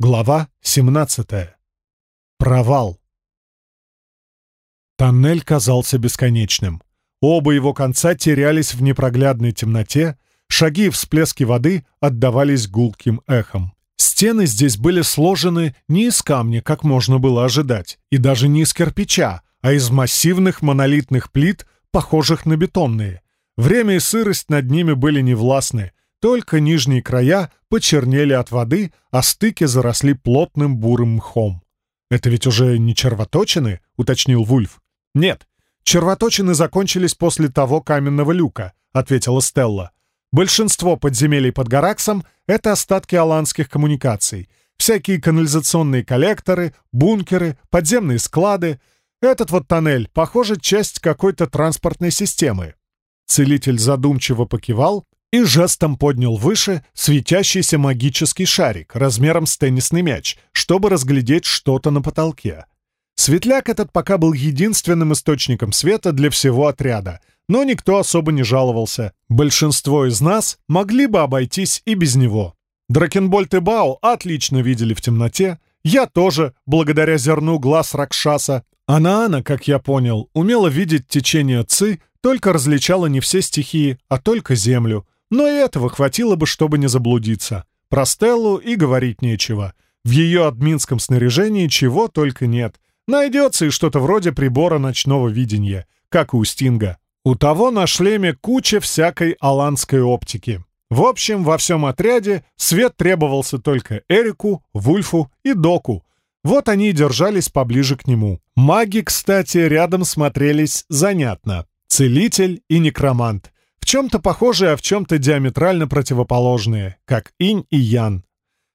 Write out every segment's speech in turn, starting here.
Глава 17. Провал. Тоннель казался бесконечным. Оба его конца терялись в непроглядной темноте, шаги и всплески воды отдавались гулким эхом. Стены здесь были сложены не из камня, как можно было ожидать, и даже не из кирпича, а из массивных монолитных плит, похожих на бетонные. Время и сырость над ними были невластны — только нижние края почернели от воды, а стыки заросли плотным бурым мхом. «Это ведь уже не червоточины?» — уточнил Вульф. «Нет, червоточины закончились после того каменного люка», — ответила Стелла. «Большинство подземелий под Гараксом — это остатки аланских коммуникаций. Всякие канализационные коллекторы, бункеры, подземные склады. Этот вот тоннель, похоже, часть какой-то транспортной системы». Целитель задумчиво покивал, и жестом поднял выше светящийся магический шарик размером с теннисный мяч, чтобы разглядеть что-то на потолке. Светляк этот пока был единственным источником света для всего отряда, но никто особо не жаловался. Большинство из нас могли бы обойтись и без него. Дракенбольт и Бао отлично видели в темноте, я тоже, благодаря зерну глаз Ракшаса. А Наана, как я понял, умела видеть течение Ци, только различала не все стихии, а только землю — но и этого хватило бы, чтобы не заблудиться. Про Стеллу и говорить нечего. В ее админском снаряжении чего только нет. Найдется и что-то вроде прибора ночного видения, как и у Стинга. У того на шлеме куча всякой аланской оптики. В общем, во всем отряде свет требовался только Эрику, Вульфу и Доку. Вот они и держались поближе к нему. Маги, кстати, рядом смотрелись занятно. Целитель и некромант. В чем-то похожие, а в чем-то диаметрально противоположные, как инь и ян.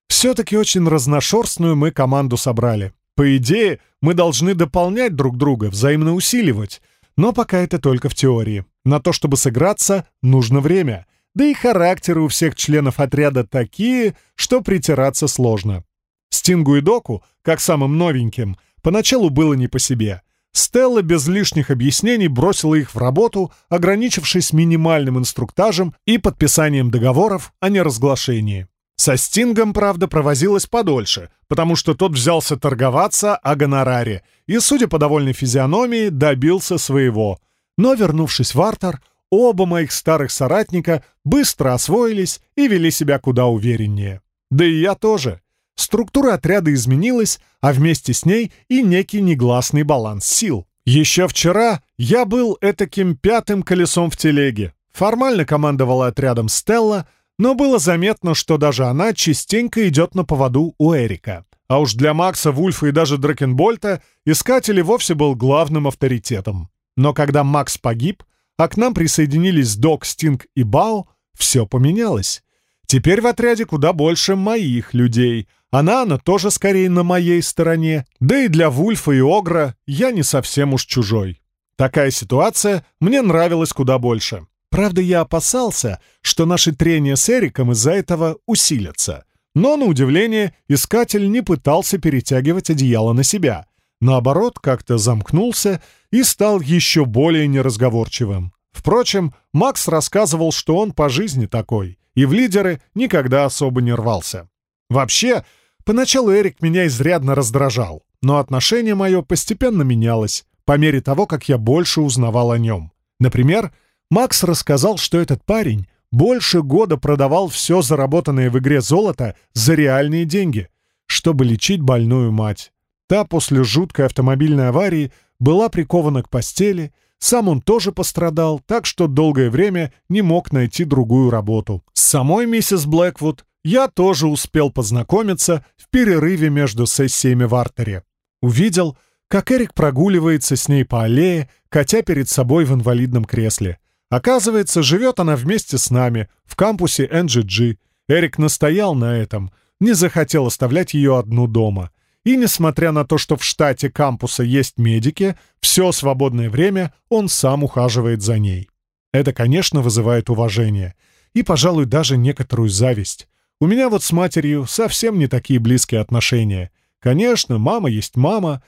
Все-таки очень разношерстную мы команду собрали. По идее, мы должны дополнять друг друга, взаимно усиливать. Но пока это только в теории. На то, чтобы сыграться, нужно время. Да и характеры у всех членов отряда такие, что притираться сложно. Стингу и Доку, как самым новеньким, поначалу было не по себе. Стелла без лишних объяснений бросила их в работу, ограничившись минимальным инструктажем и подписанием договоров о неразглашении. Со Стингом, правда, провозилась подольше, потому что тот взялся торговаться о гонораре и, судя по довольной физиономии, добился своего. Но, вернувшись в Артер, оба моих старых соратника быстро освоились и вели себя куда увереннее. Да и я тоже — Структура отряда изменилась, а вместе с ней и некий негласный баланс сил. Еще вчера я был этаким пятым колесом в телеге. Формально командовала отрядом Стелла, но было заметно, что даже она частенько идет на поводу у Эрика. А уж для Макса, Вульфа и даже Дракенбольта Искатель и вовсе был главным авторитетом. Но когда Макс погиб, а к нам присоединились Док, Стинг и Бао, все поменялось. Теперь в отряде куда больше моих людей — она тоже скорее на моей стороне, да и для Вульфа и Огра я не совсем уж чужой. Такая ситуация мне нравилась куда больше. Правда, я опасался, что наши трения с Эриком из-за этого усилятся. Но, на удивление, искатель не пытался перетягивать одеяло на себя. Наоборот, как-то замкнулся и стал еще более неразговорчивым. Впрочем, Макс рассказывал, что он по жизни такой, и в лидеры никогда особо не рвался. Вообще, Поначалу Эрик меня изрядно раздражал, но отношение мое постепенно менялось по мере того, как я больше узнавал о нем. Например, Макс рассказал, что этот парень больше года продавал все заработанное в игре золото за реальные деньги, чтобы лечить больную мать. Та после жуткой автомобильной аварии была прикована к постели, сам он тоже пострадал, так что долгое время не мог найти другую работу. С самой миссис Блэквуд я тоже успел познакомиться в перерыве между сессиями в артере. Увидел, как Эрик прогуливается с ней по аллее, катя перед собой в инвалидном кресле. Оказывается, живет она вместе с нами в кампусе NGG. Эрик настоял на этом, не захотел оставлять ее одну дома. И несмотря на то, что в штате кампуса есть медики, все свободное время он сам ухаживает за ней. Это, конечно, вызывает уважение и, пожалуй, даже некоторую зависть. У меня вот с матерью совсем не такие близкие отношения. Конечно, мама есть мама,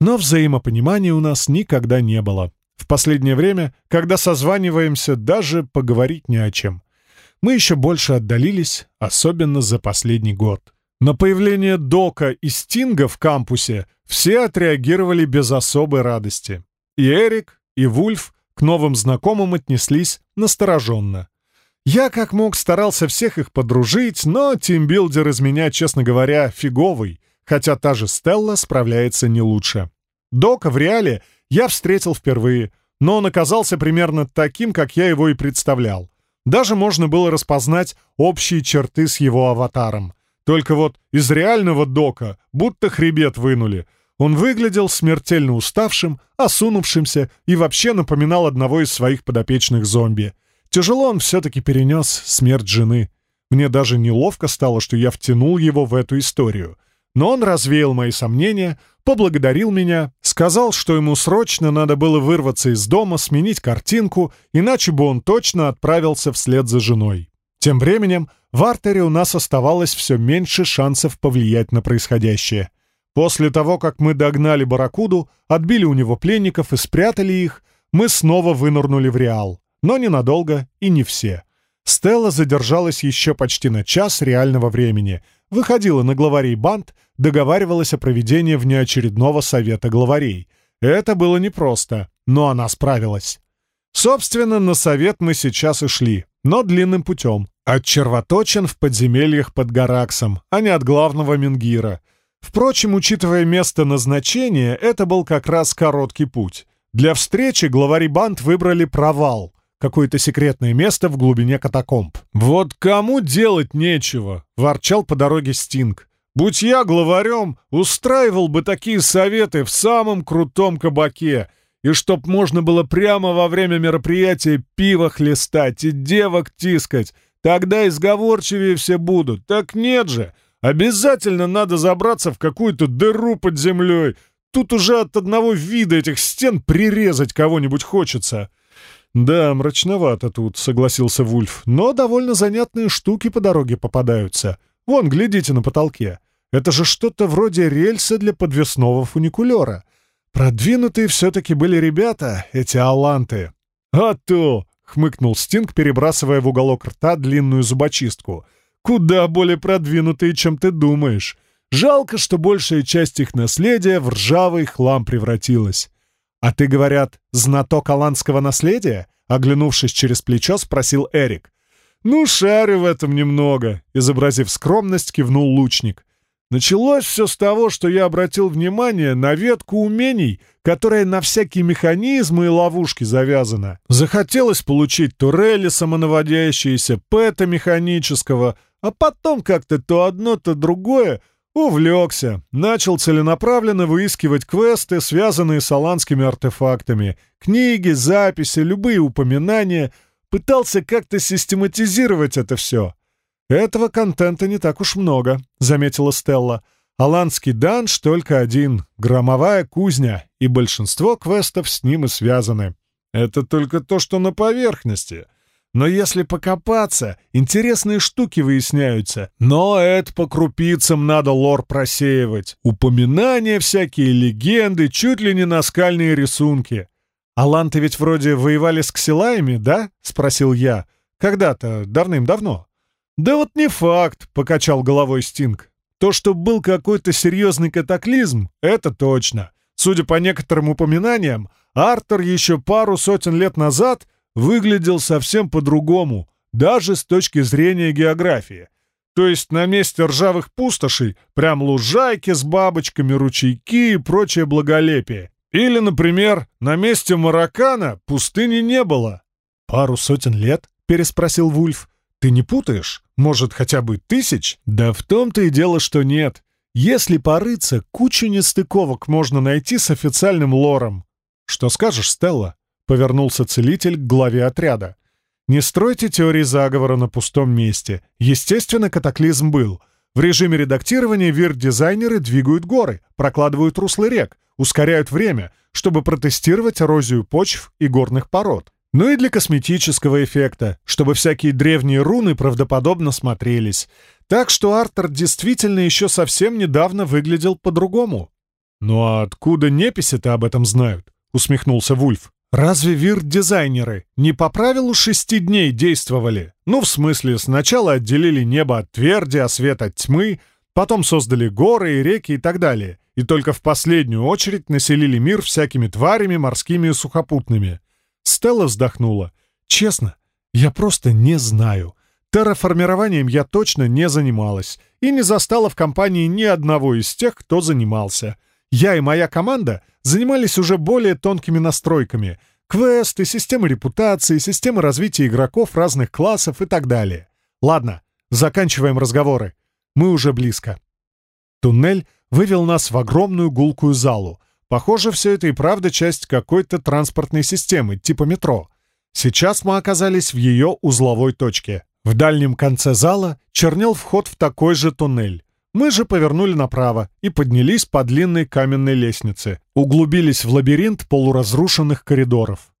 но взаимопонимания у нас никогда не было. В последнее время, когда созваниваемся, даже поговорить не о чем. Мы еще больше отдалились, особенно за последний год. На появление Дока и Стинга в кампусе все отреагировали без особой радости. И Эрик, и Вульф к новым знакомым отнеслись настороженно. Я как мог старался всех их подружить, но тимбилдер из меня, честно говоря, фиговый, хотя та же Стелла справляется не лучше. Дока в реале я встретил впервые, но он оказался примерно таким, как я его и представлял. Даже можно было распознать общие черты с его аватаром. Только вот из реального Дока будто хребет вынули. Он выглядел смертельно уставшим, осунувшимся и вообще напоминал одного из своих подопечных зомби. Тяжело он все-таки перенес смерть жены. Мне даже неловко стало, что я втянул его в эту историю. Но он развеял мои сомнения, поблагодарил меня, сказал, что ему срочно надо было вырваться из дома, сменить картинку, иначе бы он точно отправился вслед за женой. Тем временем в артере у нас оставалось все меньше шансов повлиять на происходящее. После того, как мы догнали Баракуду, отбили у него пленников и спрятали их, мы снова вынырнули в Реал. Но ненадолго и не все. Стелла задержалась еще почти на час реального времени, выходила на главарей банд, договаривалась о проведении внеочередного совета главарей. Это было непросто, но она справилась. Собственно, на совет мы сейчас и шли, но длинным путем. От червоточин в подземельях под Гараксом, а не от главного Менгира — Впрочем, учитывая место назначения, это был как раз короткий путь. Для встречи главари банд выбрали провал, какое-то секретное место в глубине катакомб. «Вот кому делать нечего!» — ворчал по дороге Стинг. «Будь я главарем, устраивал бы такие советы в самом крутом кабаке, и чтоб можно было прямо во время мероприятия пиво хлестать и девок тискать, тогда изговорчивее все будут. Так нет же!» Обязательно надо забраться в какую-то дыру под землей. Тут уже от одного вида этих стен прирезать кого-нибудь хочется. «Да, мрачновато тут», — согласился Вульф. «Но довольно занятные штуки по дороге попадаются. Вон, глядите на потолке. Это же что-то вроде рельса для подвесного фуникулера. Продвинутые все-таки были ребята, эти аланты». «А то!» — хмыкнул Стинг, перебрасывая в уголок рта длинную зубочистку — Куда более продвинутые, чем ты думаешь. Жалко, что большая часть их наследия в ржавый хлам превратилась. А ты, говорят, знаток аланского наследия? Оглянувшись через плечо, спросил Эрик. «Ну, шарю в этом немного», — изобразив скромность, кивнул лучник. Началось все с того, что я обратил внимание на ветку умений, которая на всякие механизмы и ловушки завязана. Захотелось получить турели самонаводящиеся, пэта механического, а потом как-то то одно, то другое увлекся. Начал целенаправленно выискивать квесты, связанные с аланскими артефактами. Книги, записи, любые упоминания. Пытался как-то систематизировать это все. «Этого контента не так уж много», — заметила Стелла. «Аланский данж только один — громовая кузня, и большинство квестов с ним и связаны. Это только то, что на поверхности. Но если покопаться, интересные штуки выясняются. Но это по крупицам надо лор просеивать. Упоминания всякие, легенды, чуть ли не наскальные рисунки. «Аланты ведь вроде воевали с ксилаями, да?» — спросил я. «Когда-то, давным-давно». «Да вот не факт», — покачал головой Стинг. «То, что был какой-то серьезный катаклизм, это точно. Судя по некоторым упоминаниям, Артур еще пару сотен лет назад выглядел совсем по-другому, даже с точки зрения географии. То есть на месте ржавых пустошей прям лужайки с бабочками, ручейки и прочее благолепие. Или, например, на месте Маракана пустыни не было. «Пару сотен лет?» — переспросил Вульф. «Ты не путаешь? Может, хотя бы тысяч?» «Да в том-то и дело, что нет. Если порыться, кучу нестыковок можно найти с официальным лором. Что скажешь, Стелла?» — повернулся целитель к главе отряда. «Не стройте теории заговора на пустом месте. Естественно, катаклизм был. В режиме редактирования вир-дизайнеры двигают горы, прокладывают руслы рек, ускоряют время, чтобы протестировать эрозию почв и горных пород. Ну и для косметического эффекта, чтобы всякие древние руны правдоподобно смотрелись. Так что Артер действительно еще совсем недавно выглядел по-другому. «Ну а откуда неписи-то об этом знают?» — усмехнулся Вульф. Разве вир-дизайнеры не по правилу шести дней действовали? Ну, в смысле, сначала отделили небо от тверди, а свет от тьмы, Потом создали горы и реки и так далее. И только в последнюю очередь населили мир всякими тварями морскими и сухопутными. Стелла вздохнула. «Честно, я просто не знаю. Терраформированием я точно не занималась и не застала в компании ни одного из тех, кто занимался. Я и моя команда занимались уже более тонкими настройками — квесты, системы репутации, системы развития игроков разных классов и так далее. Ладно, заканчиваем разговоры. Мы уже близко. Туннель вывел нас в огромную гулкую залу. Похоже, все это и правда часть какой-то транспортной системы, типа метро. Сейчас мы оказались в ее узловой точке. В дальнем конце зала чернел вход в такой же туннель. Мы же повернули направо и поднялись по длинной каменной лестнице, углубились в лабиринт полуразрушенных коридоров.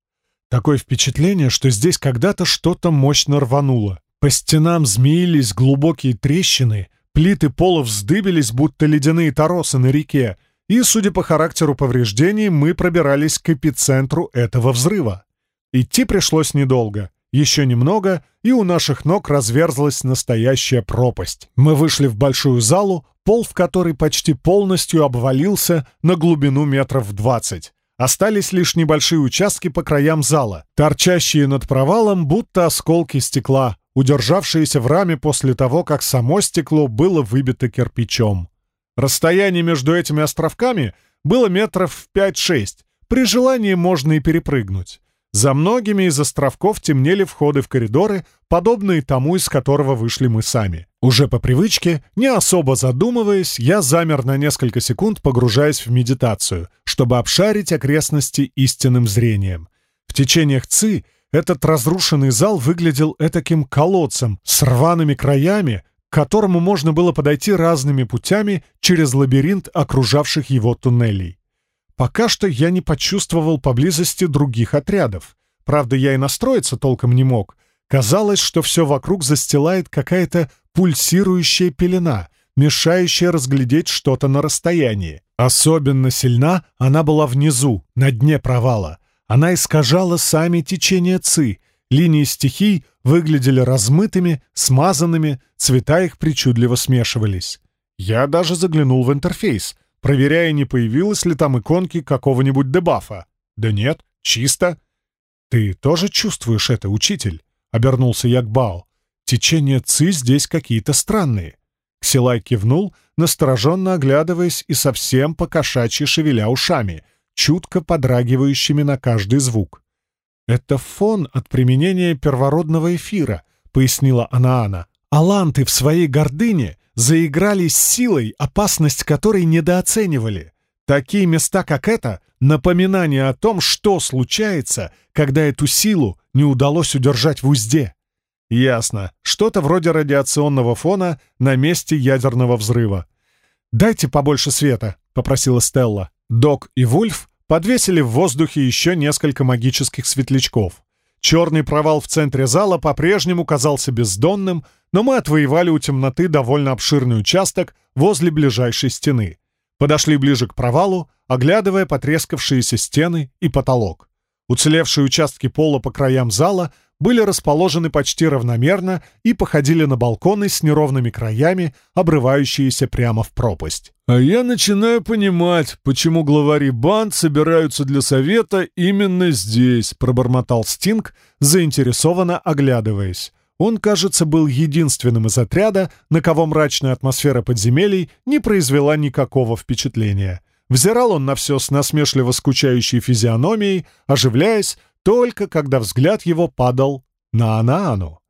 Такое впечатление, что здесь когда-то что-то мощно рвануло. По стенам змеились глубокие трещины, плиты пола вздыбились, будто ледяные торосы на реке, и, судя по характеру повреждений, мы пробирались к эпицентру этого взрыва. Идти пришлось недолго. Еще немного, и у наших ног разверзлась настоящая пропасть. Мы вышли в большую залу, пол в которой почти полностью обвалился на глубину метров двадцать. Остались лишь небольшие участки по краям зала, торчащие над провалом, будто осколки стекла, удержавшиеся в раме после того, как само стекло было выбито кирпичом. Расстояние между этими островками было метров в 5-6. При желании можно и перепрыгнуть. За многими из островков темнели входы в коридоры, подобные тому, из которого вышли мы сами. Уже по привычке, не особо задумываясь, я замер на несколько секунд, погружаясь в медитацию, чтобы обшарить окрестности истинным зрением. В течениях ЦИ этот разрушенный зал выглядел этаким колодцем с рваными краями, к которому можно было подойти разными путями через лабиринт окружавших его туннелей. Пока что я не почувствовал поблизости других отрядов. Правда, я и настроиться толком не мог. Казалось, что все вокруг застилает какая-то пульсирующая пелена, мешающая разглядеть что-то на расстоянии. Особенно сильна она была внизу, на дне провала. Она искажала сами течения ЦИ. Линии стихий выглядели размытыми, смазанными, цвета их причудливо смешивались. Я даже заглянул в интерфейс — проверяя, не появилось ли там иконки какого-нибудь дебафа. Да нет, чисто. «Ты тоже чувствуешь это, учитель?» — обернулся я к Бао. «Течения ци здесь какие-то странные». Ксилай кивнул, настороженно оглядываясь и совсем покошачьи шевеля ушами, чутко подрагивающими на каждый звук. «Это фон от применения первородного эфира», — пояснила Анаана. «Аланты в своей гордыне заиграли с силой, опасность которой недооценивали. Такие места, как это, напоминание о том, что случается, когда эту силу не удалось удержать в узде. Ясно, что-то вроде радиационного фона на месте ядерного взрыва. «Дайте побольше света», — попросила Стелла. Док и Вульф подвесили в воздухе еще несколько магических светлячков. Черный провал в центре зала по-прежнему казался бездонным, но мы отвоевали у темноты довольно обширный участок возле ближайшей стены. Подошли ближе к провалу, оглядывая потрескавшиеся стены и потолок. Уцелевшие участки пола по краям зала были расположены почти равномерно и походили на балконы с неровными краями, обрывающиеся прямо в пропасть. «А я начинаю понимать, почему главари банд собираются для совета именно здесь», — пробормотал Стинг, заинтересованно оглядываясь. Он, кажется, был единственным из отряда, на кого мрачная атмосфера подземелий не произвела никакого впечатления. Взирал он на все с насмешливо скучающей физиономией, оживляясь, только когда взгляд его падал на Анаану.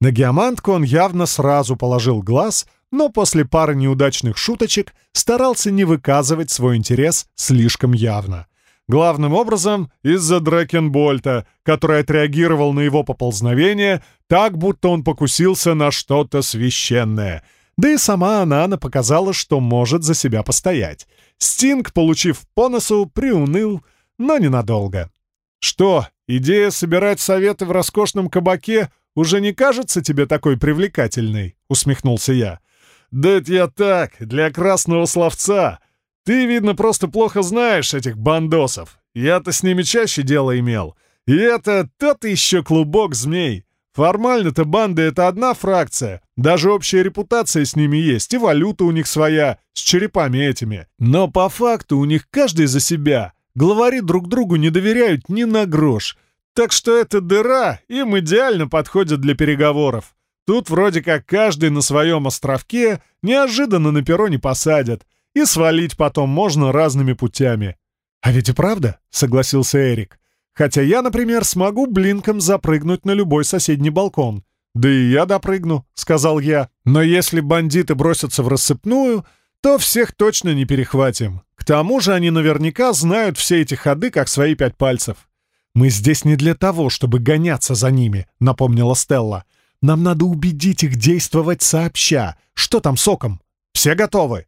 На геомантку он явно сразу положил глаз, но после пары неудачных шуточек старался не выказывать свой интерес слишком явно. Главным образом из-за Дракенбольта, который отреагировал на его поползновение так, будто он покусился на что-то священное. Да и сама Анана показала, что может за себя постоять. Стинг, получив по носу, приуныл, но ненадолго. «Что, идея собирать советы в роскошном кабаке уже не кажется тебе такой привлекательной?» — усмехнулся я. «Да это я так, для красного словца. Ты, видно, просто плохо знаешь этих бандосов. Я-то с ними чаще дело имел. И это тот еще клубок змей. Формально-то банды — это одна фракция. Даже общая репутация с ними есть, и валюта у них своя, с черепами этими. Но по факту у них каждый за себя. Главари друг другу не доверяют ни на грош. Так что эта дыра им идеально подходит для переговоров. Тут вроде как каждый на своем островке неожиданно на перо не посадят. И свалить потом можно разными путями. «А ведь и правда», — согласился Эрик. Хотя я, например, смогу блинком запрыгнуть на любой соседний балкон. Да и я допрыгну, сказал я. Но если бандиты бросятся в рассыпную, то всех точно не перехватим. К тому же они наверняка знают все эти ходы, как свои пять пальцев. «Мы здесь не для того, чтобы гоняться за ними», — напомнила Стелла. «Нам надо убедить их действовать сообща. Что там с оком? Все готовы?»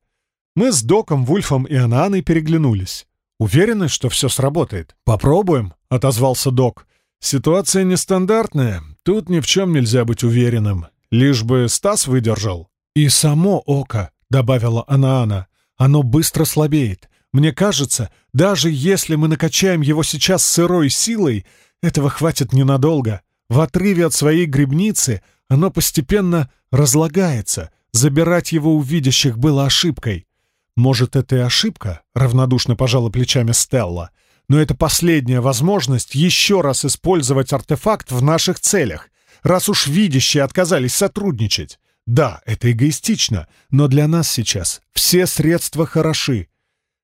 Мы с Доком, Вульфом и Ананой переглянулись. «Уверены, что все сработает? Попробуем?» — отозвался док. «Ситуация нестандартная. Тут ни в чем нельзя быть уверенным. Лишь бы Стас выдержал». «И само око», — добавила Анаана. «Оно быстро слабеет. Мне кажется, даже если мы накачаем его сейчас сырой силой, этого хватит ненадолго. В отрыве от своей грибницы оно постепенно разлагается. Забирать его у видящих было ошибкой. Может, это и ошибка?» — равнодушно пожала плечами Стелла но это последняя возможность еще раз использовать артефакт в наших целях, раз уж видящие отказались сотрудничать. Да, это эгоистично, но для нас сейчас все средства хороши.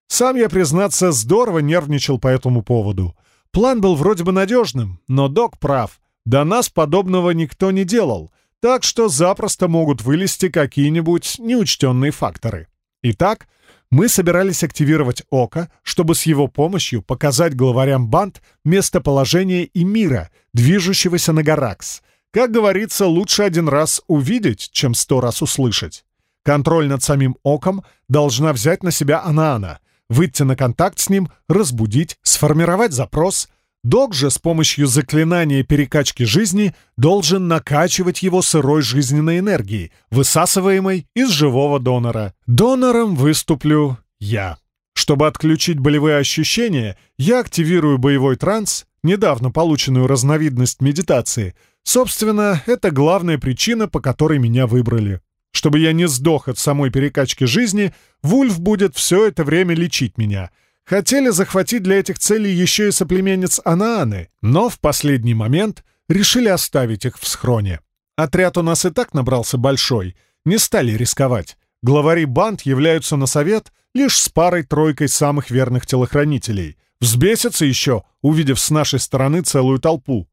Сам я, признаться, здорово нервничал по этому поводу. План был вроде бы надежным, но док прав. До нас подобного никто не делал, так что запросто могут вылезти какие-нибудь неучтенные факторы. Итак, мы собирались активировать Око, чтобы с его помощью показать главарям банд местоположение и мира, движущегося на Гаракс. Как говорится, лучше один раз увидеть, чем сто раз услышать. Контроль над самим Оком должна взять на себя Анаана, выйти на контакт с ним, разбудить, сформировать запрос, Док же с помощью заклинания перекачки жизни должен накачивать его сырой жизненной энергией, высасываемой из живого донора. Донором выступлю я. Чтобы отключить болевые ощущения, я активирую боевой транс, недавно полученную разновидность медитации. Собственно, это главная причина, по которой меня выбрали. Чтобы я не сдох от самой перекачки жизни, Вульф будет все это время лечить меня — Хотели захватить для этих целей еще и соплеменниц Анааны, но в последний момент решили оставить их в схроне. Отряд у нас и так набрался большой, не стали рисковать. Главари банд являются на совет лишь с парой-тройкой самых верных телохранителей. Взбесятся еще, увидев с нашей стороны целую толпу.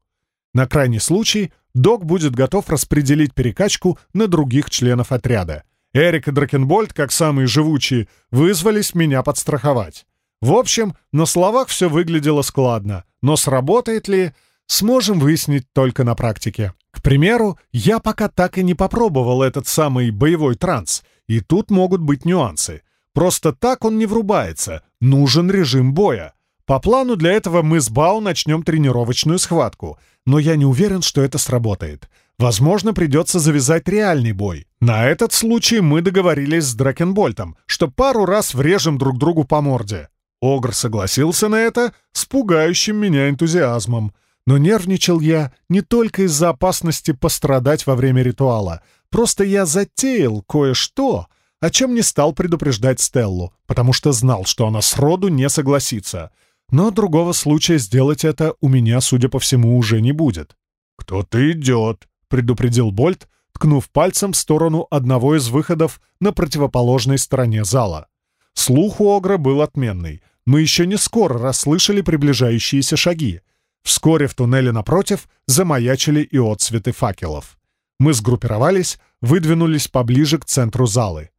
На крайний случай док будет готов распределить перекачку на других членов отряда. Эрик и Дракенбольд, как самые живучие, вызвались меня подстраховать. В общем, на словах все выглядело складно, но сработает ли, сможем выяснить только на практике. К примеру, я пока так и не попробовал этот самый боевой транс, и тут могут быть нюансы. Просто так он не врубается, нужен режим боя. По плану для этого мы с Бау начнем тренировочную схватку, но я не уверен, что это сработает. Возможно, придется завязать реальный бой. На этот случай мы договорились с Дракенбольтом, что пару раз врежем друг другу по морде. Огр согласился на это с пугающим меня энтузиазмом. Но нервничал я не только из-за опасности пострадать во время ритуала. Просто я затеял кое-что, о чем не стал предупреждать Стеллу, потому что знал, что она сроду не согласится. Но другого случая сделать это у меня, судя по всему, уже не будет. «Кто-то идет», — предупредил Больт, ткнув пальцем в сторону одного из выходов на противоположной стороне зала. Слух у Огра был отменный — мы еще не скоро расслышали приближающиеся шаги. Вскоре в туннеле напротив замаячили и отсветы факелов. Мы сгруппировались, выдвинулись поближе к центру залы.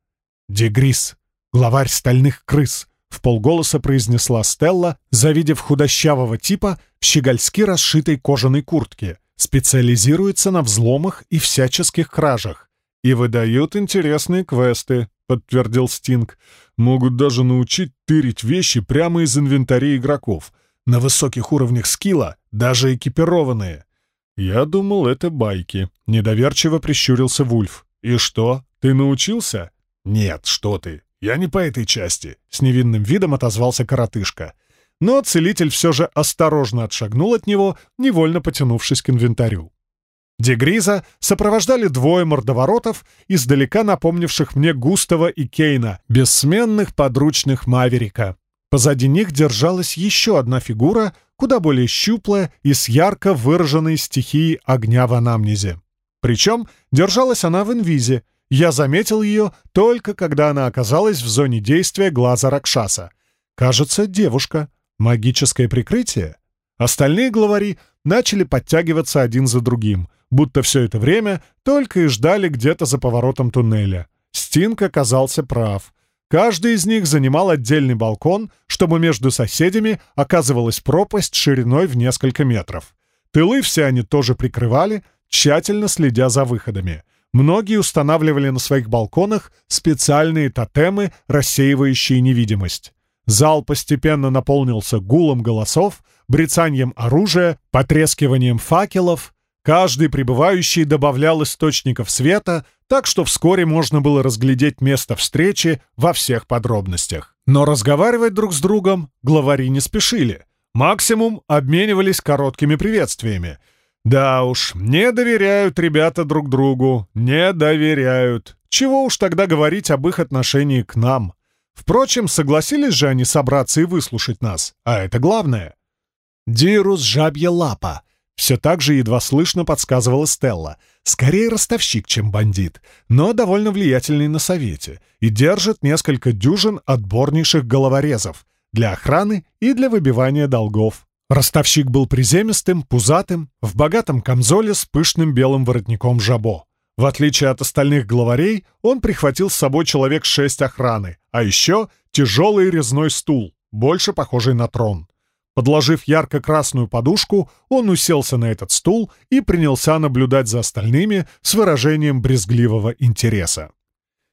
«Дегрис, главарь стальных крыс», — в полголоса произнесла Стелла, завидев худощавого типа в щегольски расшитой кожаной куртке, специализируется на взломах и всяческих кражах и выдают интересные квесты. — подтвердил Стинг. «Могут даже научить тырить вещи прямо из инвентаря игроков. На высоких уровнях скилла, даже экипированные». «Я думал, это байки», — недоверчиво прищурился Вульф. «И что, ты научился?» «Нет, что ты. Я не по этой части», — с невинным видом отозвался коротышка. Но целитель все же осторожно отшагнул от него, невольно потянувшись к инвентарю. Дегриза сопровождали двое мордоворотов, издалека напомнивших мне Густава и Кейна, бессменных подручных Маверика. Позади них держалась еще одна фигура, куда более щуплая и с ярко выраженной стихией огня в анамнезе. Причем держалась она в инвизе. Я заметил ее только когда она оказалась в зоне действия глаза Ракшаса. Кажется, девушка. Магическое прикрытие? Остальные главари начали подтягиваться один за другим, будто все это время только и ждали где-то за поворотом туннеля. Стинг оказался прав. Каждый из них занимал отдельный балкон, чтобы между соседями оказывалась пропасть шириной в несколько метров. Тылы все они тоже прикрывали, тщательно следя за выходами. Многие устанавливали на своих балконах специальные тотемы, рассеивающие невидимость. Зал постепенно наполнился гулом голосов, брецанием оружия, потрескиванием факелов. Каждый прибывающий добавлял источников света, так что вскоре можно было разглядеть место встречи во всех подробностях. Но разговаривать друг с другом главари не спешили. Максимум обменивались короткими приветствиями. Да уж, не доверяют ребята друг другу, не доверяют. Чего уж тогда говорить об их отношении к нам? Впрочем, согласились же они собраться и выслушать нас, а это главное. «Дирус жабья лапа», — все так же едва слышно подсказывала Стелла. «Скорее ростовщик, чем бандит, но довольно влиятельный на совете и держит несколько дюжин отборнейших головорезов для охраны и для выбивания долгов». Ростовщик был приземистым, пузатым, в богатом камзоле с пышным белым воротником жабо. В отличие от остальных главарей, он прихватил с собой человек шесть охраны, а еще тяжелый резной стул, больше похожий на трон. Подложив ярко-красную подушку, он уселся на этот стул и принялся наблюдать за остальными с выражением брезгливого интереса.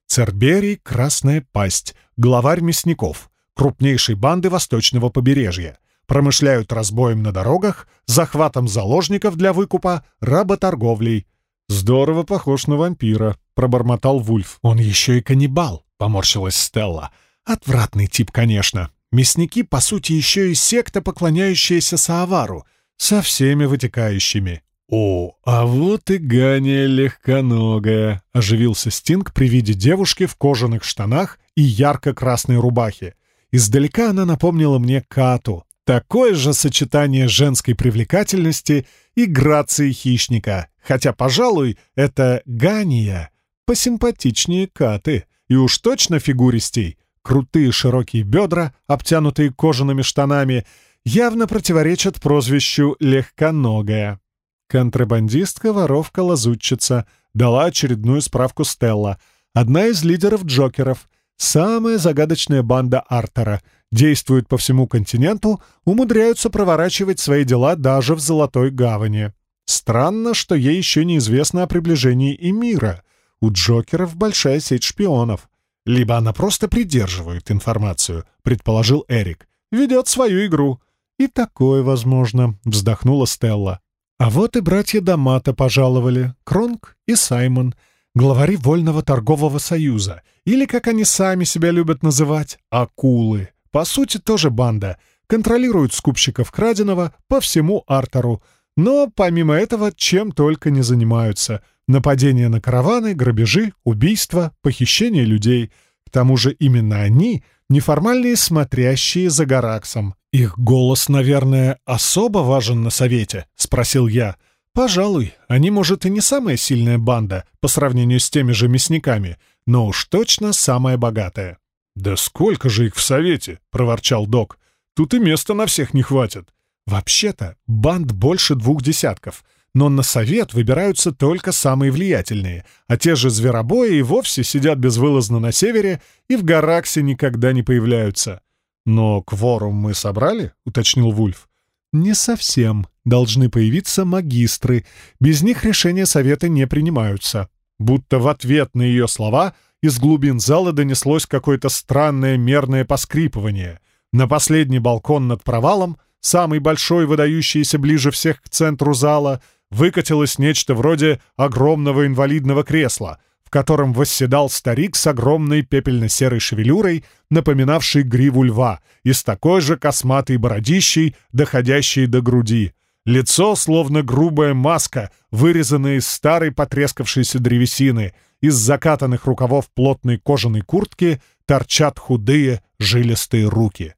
Церберий — Красная Пасть, главарь мясников, крупнейшей банды восточного побережья. Промышляют разбоем на дорогах, захватом заложников для выкупа, работорговлей — «Здорово похож на вампира», — пробормотал Вульф. «Он еще и каннибал», — поморщилась Стелла. «Отвратный тип, конечно. Мясники, по сути, еще и секта, поклоняющаяся Саавару, со всеми вытекающими». «О, а вот и Ганя легконогая», — оживился Стинг при виде девушки в кожаных штанах и ярко-красной рубахе. Издалека она напомнила мне Кату. Такое же сочетание женской привлекательности и грации хищника, хотя, пожалуй, это Гания посимпатичнее Каты, и уж точно фигуристей. Крутые широкие бедра, обтянутые кожаными штанами, явно противоречат прозвищу «легконогая». Контрабандистка, воровка, лазутчица дала очередную справку Стелла. Одна из лидеров Джокеров, самая загадочная банда Артера, действует по всему континенту, умудряются проворачивать свои дела даже в Золотой Гавани. Странно, что ей еще неизвестно о приближении Эмира. У Джокеров большая сеть шпионов. Либо она просто придерживает информацию, предположил Эрик. Ведет свою игру. И такое возможно, вздохнула Стелла. А вот и братья Дамата пожаловали. Кронг и Саймон. Главари Вольного торгового союза. Или, как они сами себя любят называть, акулы. По сути, тоже банда. Контролируют скупщиков краденого по всему Артеру — но, помимо этого, чем только не занимаются. Нападения на караваны, грабежи, убийства, похищение людей. К тому же именно они — неформальные смотрящие за Гараксом. «Их голос, наверное, особо важен на совете?» — спросил я. «Пожалуй, они, может, и не самая сильная банда по сравнению с теми же мясниками, но уж точно самая богатая». «Да сколько же их в совете?» — проворчал док. «Тут и места на всех не хватит». Вообще-то, банд больше двух десятков, но на совет выбираются только самые влиятельные, а те же зверобои и вовсе сидят безвылазно на севере и в Гараксе никогда не появляются. «Но кворум мы собрали?» — уточнил Вульф. «Не совсем. Должны появиться магистры. Без них решения совета не принимаются». Будто в ответ на ее слова из глубин зала донеслось какое-то странное мерное поскрипывание. На последний балкон над провалом — самый большой, выдающийся ближе всех к центру зала, выкатилось нечто вроде огромного инвалидного кресла, в котором восседал старик с огромной пепельно-серой шевелюрой, напоминавшей гриву льва, и с такой же косматой бородищей, доходящей до груди. Лицо словно грубая маска, вырезанная из старой потрескавшейся древесины. Из закатанных рукавов плотной кожаной куртки торчат худые жилистые руки.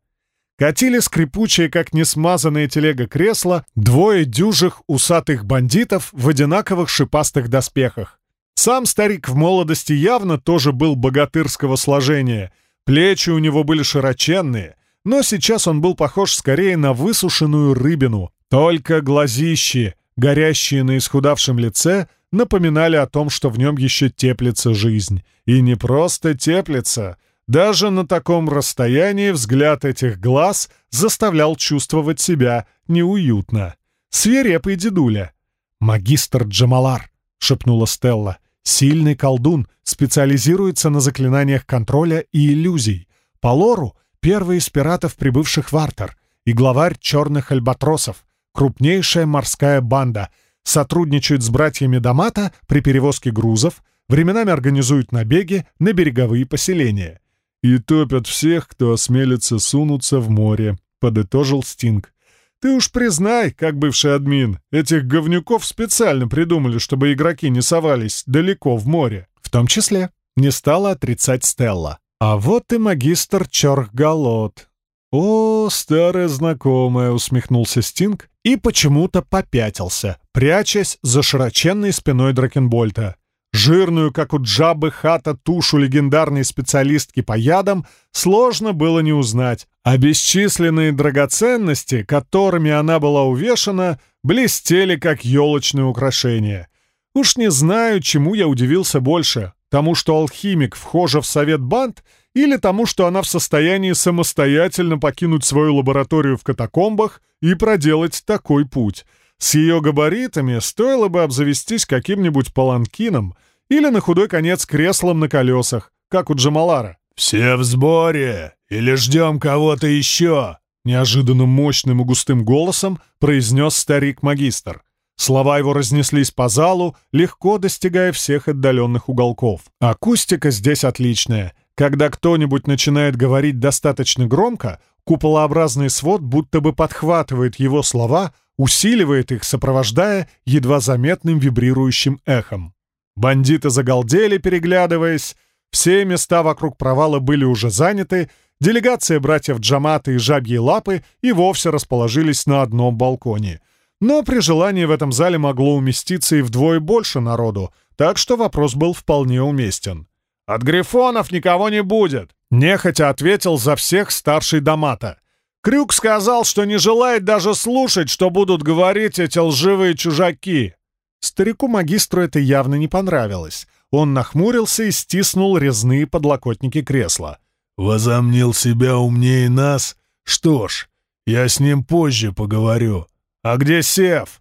Катили скрипучие, как несмазанная телега кресла, двое дюжих усатых бандитов в одинаковых шипастых доспехах. Сам старик в молодости явно тоже был богатырского сложения. Плечи у него были широченные, но сейчас он был похож скорее на высушенную рыбину. Только глазищи, горящие на исхудавшем лице, напоминали о том, что в нем еще теплится жизнь. И не просто теплится. Даже на таком расстоянии взгляд этих глаз заставлял чувствовать себя неуютно. Свирепый дедуля. «Магистр Джамалар», — шепнула Стелла. «Сильный колдун, специализируется на заклинаниях контроля и иллюзий. По лору — первый из пиратов, прибывших в Артер, и главарь черных альбатросов, крупнейшая морская банда, сотрудничает с братьями Дамата при перевозке грузов, временами организуют набеги на береговые поселения. «И топят всех, кто осмелится сунуться в море», — подытожил Стинг. «Ты уж признай, как бывший админ, этих говнюков специально придумали, чтобы игроки не совались далеко в море. В том числе не стала отрицать Стелла. А вот и магистр Чорхголод. «О, старая знакомая!» — усмехнулся Стинг и почему-то попятился, прячась за широченной спиной Дракенбольта. Жирную, как у Джабы Хата, тушу легендарной специалистки по ядам сложно было не узнать, а бесчисленные драгоценности, которыми она была увешана, блестели, как елочные украшения. Уж не знаю, чему я удивился больше Тому, что алхимик вхожа в совет банд, или тому, что она в состоянии самостоятельно покинуть свою лабораторию в катакомбах и проделать такой путь. С ее габаритами стоило бы обзавестись каким-нибудь паланкином или на худой конец креслом на колесах, как у Джамалара. «Все в сборе! Или ждем кого-то еще?» Неожиданно мощным и густым голосом произнес старик-магистр. Слова его разнеслись по залу, легко достигая всех отдаленных уголков. Акустика здесь отличная. Когда кто-нибудь начинает говорить достаточно громко, куполообразный свод будто бы подхватывает его слова, усиливает их, сопровождая едва заметным вибрирующим эхом. Бандиты загалдели, переглядываясь. Все места вокруг провала были уже заняты, делегация братьев Джамата и Жабьей Лапы и вовсе расположились на одном балконе — но при желании в этом зале могло уместиться и вдвое больше народу, так что вопрос был вполне уместен. «От грифонов никого не будет!» — нехотя ответил за всех старший Домата. «Крюк сказал, что не желает даже слушать, что будут говорить эти лживые чужаки!» Старику-магистру это явно не понравилось. Он нахмурился и стиснул резные подлокотники кресла. «Возомнил себя умнее нас? Что ж, я с ним позже поговорю. «А где Сев?»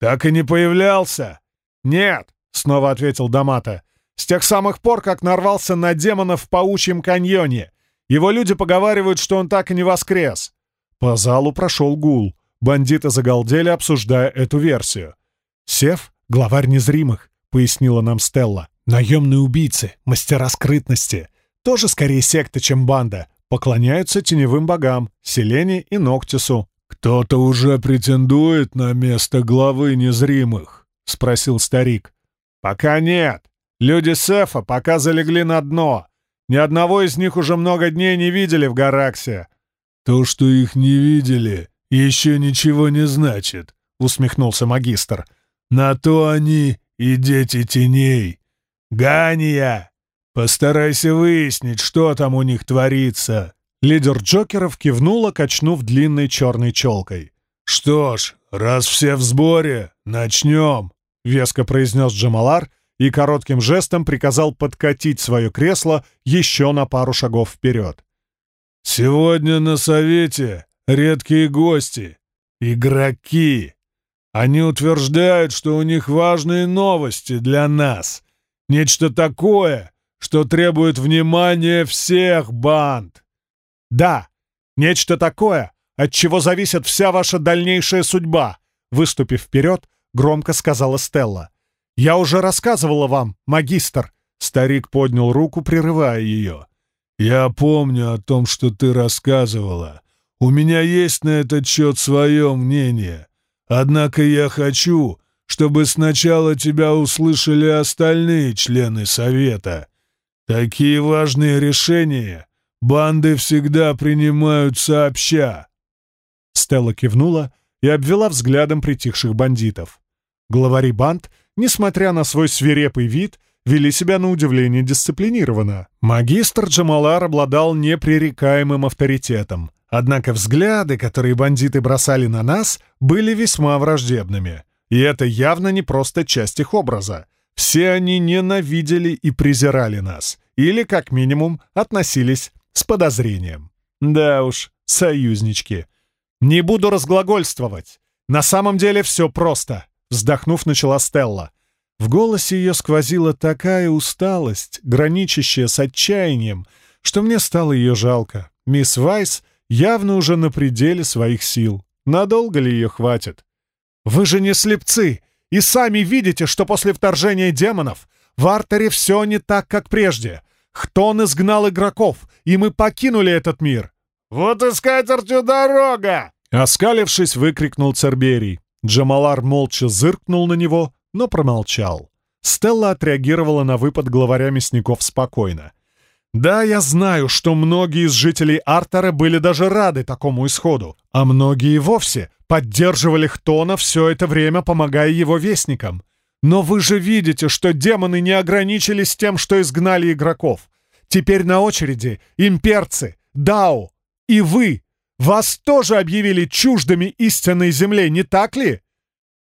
«Так и не появлялся?» «Нет», — снова ответил Дамата. «С тех самых пор, как нарвался на демона в паучьем каньоне. Его люди поговаривают, что он так и не воскрес». По залу прошел гул. Бандиты загалдели, обсуждая эту версию. «Сев — главарь незримых», — пояснила нам Стелла. «Наемные убийцы, мастера скрытности. Тоже скорее секта, чем банда. Поклоняются теневым богам, Селене и Ноктису. «Кто-то уже претендует на место главы незримых?» — спросил старик. «Пока нет. Люди Сефа пока залегли на дно. Ни одного из них уже много дней не видели в Гараксе». «То, что их не видели, еще ничего не значит», — усмехнулся магистр. «На то они и дети теней. Гания! Постарайся выяснить, что там у них творится. Лидер Джокеров кивнула, качнув длинной черной челкой. «Что ж, раз все в сборе, начнем», — веско произнес Джамалар и коротким жестом приказал подкатить свое кресло еще на пару шагов вперед. «Сегодня на совете редкие гости, игроки. Они утверждают, что у них важные новости для нас. Нечто такое, что требует внимания всех банд. Да, нечто такое, от чего зависит вся ваша дальнейшая судьба, выступив вперед, громко сказала Стелла. Я уже рассказывала вам, магистр. Старик поднял руку, прерывая ее. «Я помню о том, что ты рассказывала. У меня есть на этот счет свое мнение. Однако я хочу, чтобы сначала тебя услышали остальные члены Совета. Такие важные решения банды всегда принимают сообща». Стелла кивнула и обвела взглядом притихших бандитов. Главари банд, несмотря на свой свирепый вид, вели себя на удивление дисциплинированно. Магистр Джамалар обладал непререкаемым авторитетом. Однако взгляды, которые бандиты бросали на нас, были весьма враждебными. И это явно не просто часть их образа. Все они ненавидели и презирали нас. Или, как минимум, относились с подозрением. Да уж, союзнички. Не буду разглагольствовать. На самом деле все просто. Вздохнув, начала Стелла. В голосе ее сквозила такая усталость, граничащая с отчаянием, что мне стало ее жалко. Мисс Вайс явно уже на пределе своих сил. Надолго ли ее хватит? «Вы же не слепцы, и сами видите, что после вторжения демонов в Артере все не так, как прежде. Хтон изгнал игроков, и мы покинули этот мир». «Вот и скатертью дорога!» Оскалившись, выкрикнул Церберий. Джамалар молча зыркнул на него, но промолчал. Стелла отреагировала на выпад главаря мясников спокойно. «Да, я знаю, что многие из жителей Артера были даже рады такому исходу, а многие вовсе поддерживали Хтона все это время, помогая его вестникам. Но вы же видите, что демоны не ограничились тем, что изгнали игроков. Теперь на очереди имперцы, Дао и вы. Вас тоже объявили чуждыми истинной земле, не так ли?»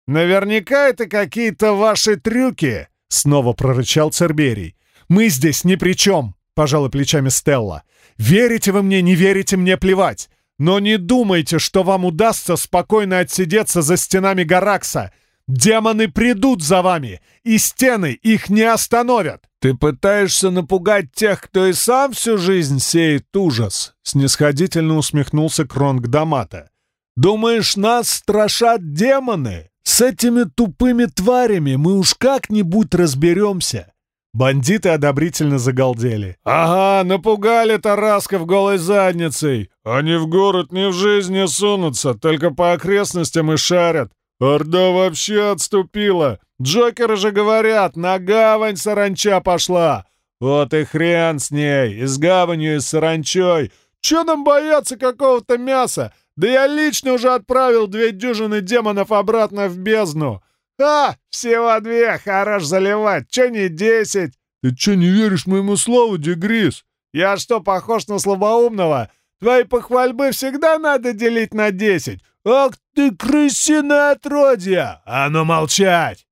«Наверняка это какие-то ваши трюки!» — снова прорычал Церберий. «Мы здесь ни при чем!» — пожала плечами Стелла. «Верите вы мне, не верите, мне плевать! Но не думайте, что вам удастся спокойно отсидеться за стенами Гаракса! Демоны придут за вами, и стены их не остановят!» «Ты пытаешься напугать тех, кто и сам всю жизнь сеет ужас!» — снисходительно усмехнулся Кронг Дамата. «Думаешь, нас страшат демоны?» С этими тупыми тварями мы уж как-нибудь разберемся. Бандиты одобрительно загалдели. «Ага, напугали Тарасков голой задницей. Они в город ни в жизни сунутся, только по окрестностям и шарят. Орда вообще отступила. Джокеры же говорят, на гавань саранча пошла. Вот и хрен с ней, и с гаванью, и с саранчой. Че нам бояться какого-то мяса? Да я лично уже отправил две дюжины демонов обратно в бездну. А, всего две, хорош заливать, че не десять? Ты че не веришь моему слову, Дегрис? Я что, похож на слабоумного? Твои похвальбы всегда надо делить на десять. Ах ты, крысиное отродье! А ну молчать!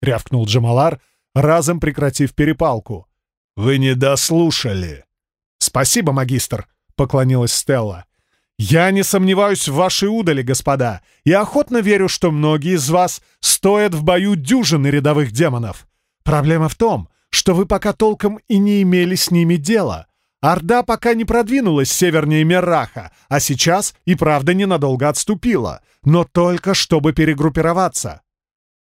Рявкнул Джамалар, разом прекратив перепалку. Вы не дослушали. Спасибо, магистр, поклонилась Стелла. «Я не сомневаюсь в вашей удали, господа, и охотно верю, что многие из вас стоят в бою дюжины рядовых демонов. Проблема в том, что вы пока толком и не имели с ними дела. Орда пока не продвинулась севернее Мераха, а сейчас и правда ненадолго отступила, но только чтобы перегруппироваться».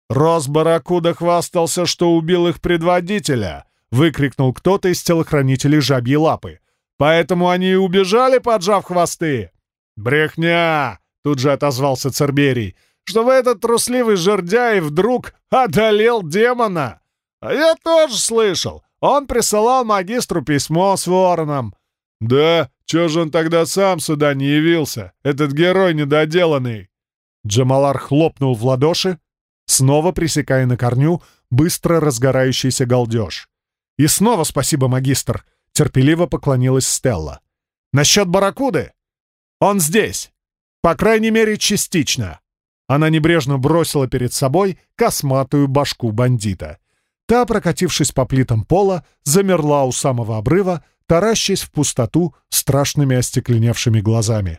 «Рос Баракуда хвастался, что убил их предводителя!» — выкрикнул кто-то из телохранителей жабьей лапы. «Поэтому они и убежали, поджав хвосты!» «Брехня!» — тут же отозвался Церберий. «Что этот трусливый жердяй вдруг одолел демона!» «А я тоже слышал. Он присылал магистру письмо с вороном». «Да, чё же он тогда сам сюда не явился, этот герой недоделанный?» Джамалар хлопнул в ладоши, снова пресекая на корню быстро разгорающийся галдеж. «И снова спасибо, магистр!» — терпеливо поклонилась Стелла. «Насчет барракуды? Он здесь! По крайней мере, частично!» Она небрежно бросила перед собой косматую башку бандита. Та, прокатившись по плитам пола, замерла у самого обрыва, таращась в пустоту страшными остекленевшими глазами.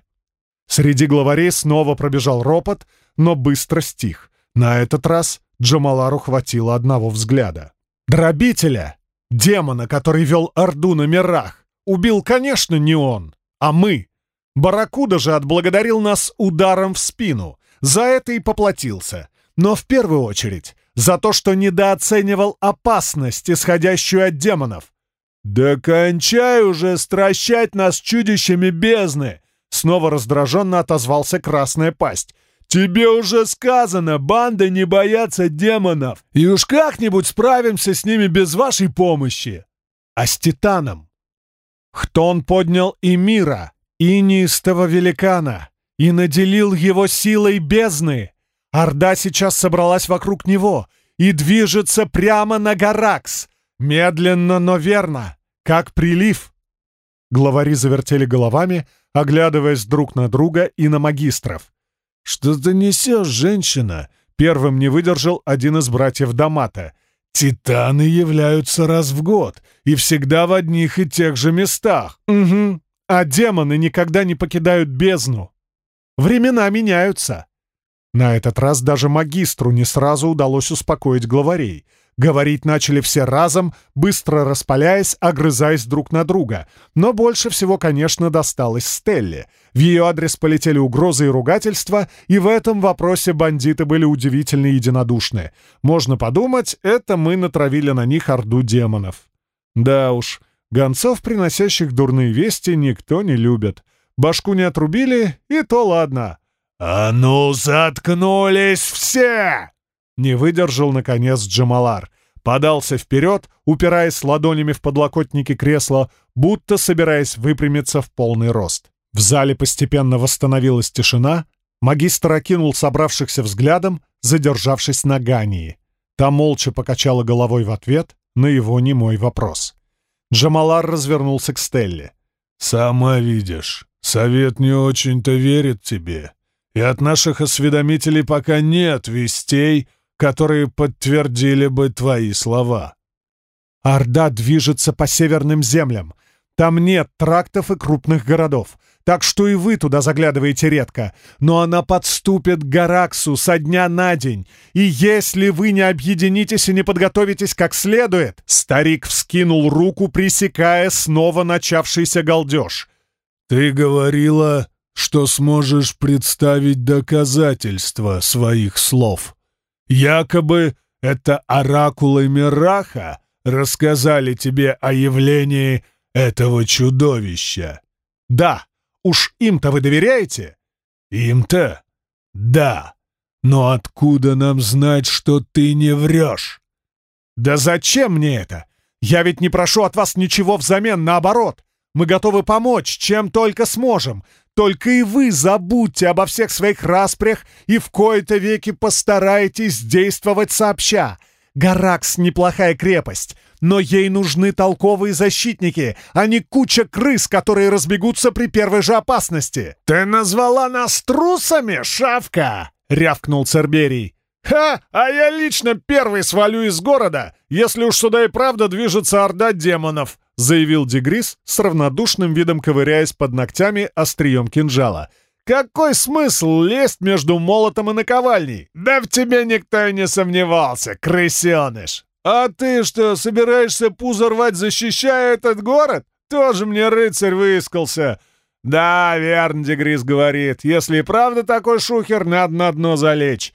Среди главарей снова пробежал ропот, но быстро стих. На этот раз Джамалару хватило одного взгляда. «Дробителя! Демона, который вел Орду на мирах! Убил, конечно, не он, а мы!» Баракуда же отблагодарил нас ударом в спину. За это и поплатился. Но в первую очередь за то, что недооценивал опасность, исходящую от демонов. «Да кончай уже стращать нас чудищами бездны!» Снова раздраженно отозвался Красная Пасть. «Тебе уже сказано, банда не боятся демонов, и уж как-нибудь справимся с ними без вашей помощи!» «А с Титаном?» Хтон поднял и мира, и неистого великана, и наделил его силой бездны. Орда сейчас собралась вокруг него и движется прямо на Гаракс, медленно, но верно, как прилив. Главари завертели головами, оглядываясь друг на друга и на магистров. «Что ты несешь, женщина?» Первым не выдержал один из братьев Дамата. «Титаны являются раз в год, и всегда в одних и тех же местах». «Угу. А демоны никогда не покидают бездну. Времена меняются». На этот раз даже магистру не сразу удалось успокоить главарей — Говорить начали все разом, быстро распаляясь, огрызаясь друг на друга. Но больше всего, конечно, досталось Стелле. В ее адрес полетели угрозы и ругательства, и в этом вопросе бандиты были удивительно единодушны. Можно подумать, это мы натравили на них орду демонов. Да уж, гонцов, приносящих дурные вести, никто не любит. Башку не отрубили, и то ладно. «А ну, заткнулись все!» Не выдержал, наконец, Джамалар. Подался вперед, упираясь ладонями в подлокотники кресла, будто собираясь выпрямиться в полный рост. В зале постепенно восстановилась тишина. Магистр окинул собравшихся взглядом, задержавшись на Гании. Та молча покачала головой в ответ на его немой вопрос. Джамалар развернулся к Стелле. «Сама видишь, совет не очень-то верит тебе, и от наших осведомителей пока нет вестей, которые подтвердили бы твои слова. Орда движется по северным землям. Там нет трактов и крупных городов, так что и вы туда заглядываете редко. Но она подступит к Гараксу со дня на день. И если вы не объединитесь и не подготовитесь как следует...» Старик вскинул руку, пресекая снова начавшийся галдеж. «Ты говорила, что сможешь представить доказательства своих слов». Якобы это оракулы Мираха рассказали тебе о явлении этого чудовища. Да, уж им-то вы доверяете? Им-то? Да. Но откуда нам знать, что ты не врешь? Да зачем мне это? Я ведь не прошу от вас ничего взамен, наоборот. Мы готовы помочь, чем только сможем. Только и вы забудьте обо всех своих распрях и в кои-то веки постарайтесь действовать сообща. Гаракс — неплохая крепость, но ей нужны толковые защитники, а не куча крыс, которые разбегутся при первой же опасности. «Ты назвала нас трусами, шавка!» — рявкнул Церберий. «Ха! А я лично первый свалю из города, если уж сюда и правда движется орда демонов!» — заявил Дегрис с равнодушным видом ковыряясь под ногтями острием кинжала. «Какой смысл лезть между молотом и наковальней? Да в тебе никто и не сомневался, крысеныш!» «А ты что, собираешься пузо рвать, защищая этот город? Тоже мне рыцарь выискался!» «Да, верно, Дегрис говорит, если и правда такой шухер, надо на дно залечь.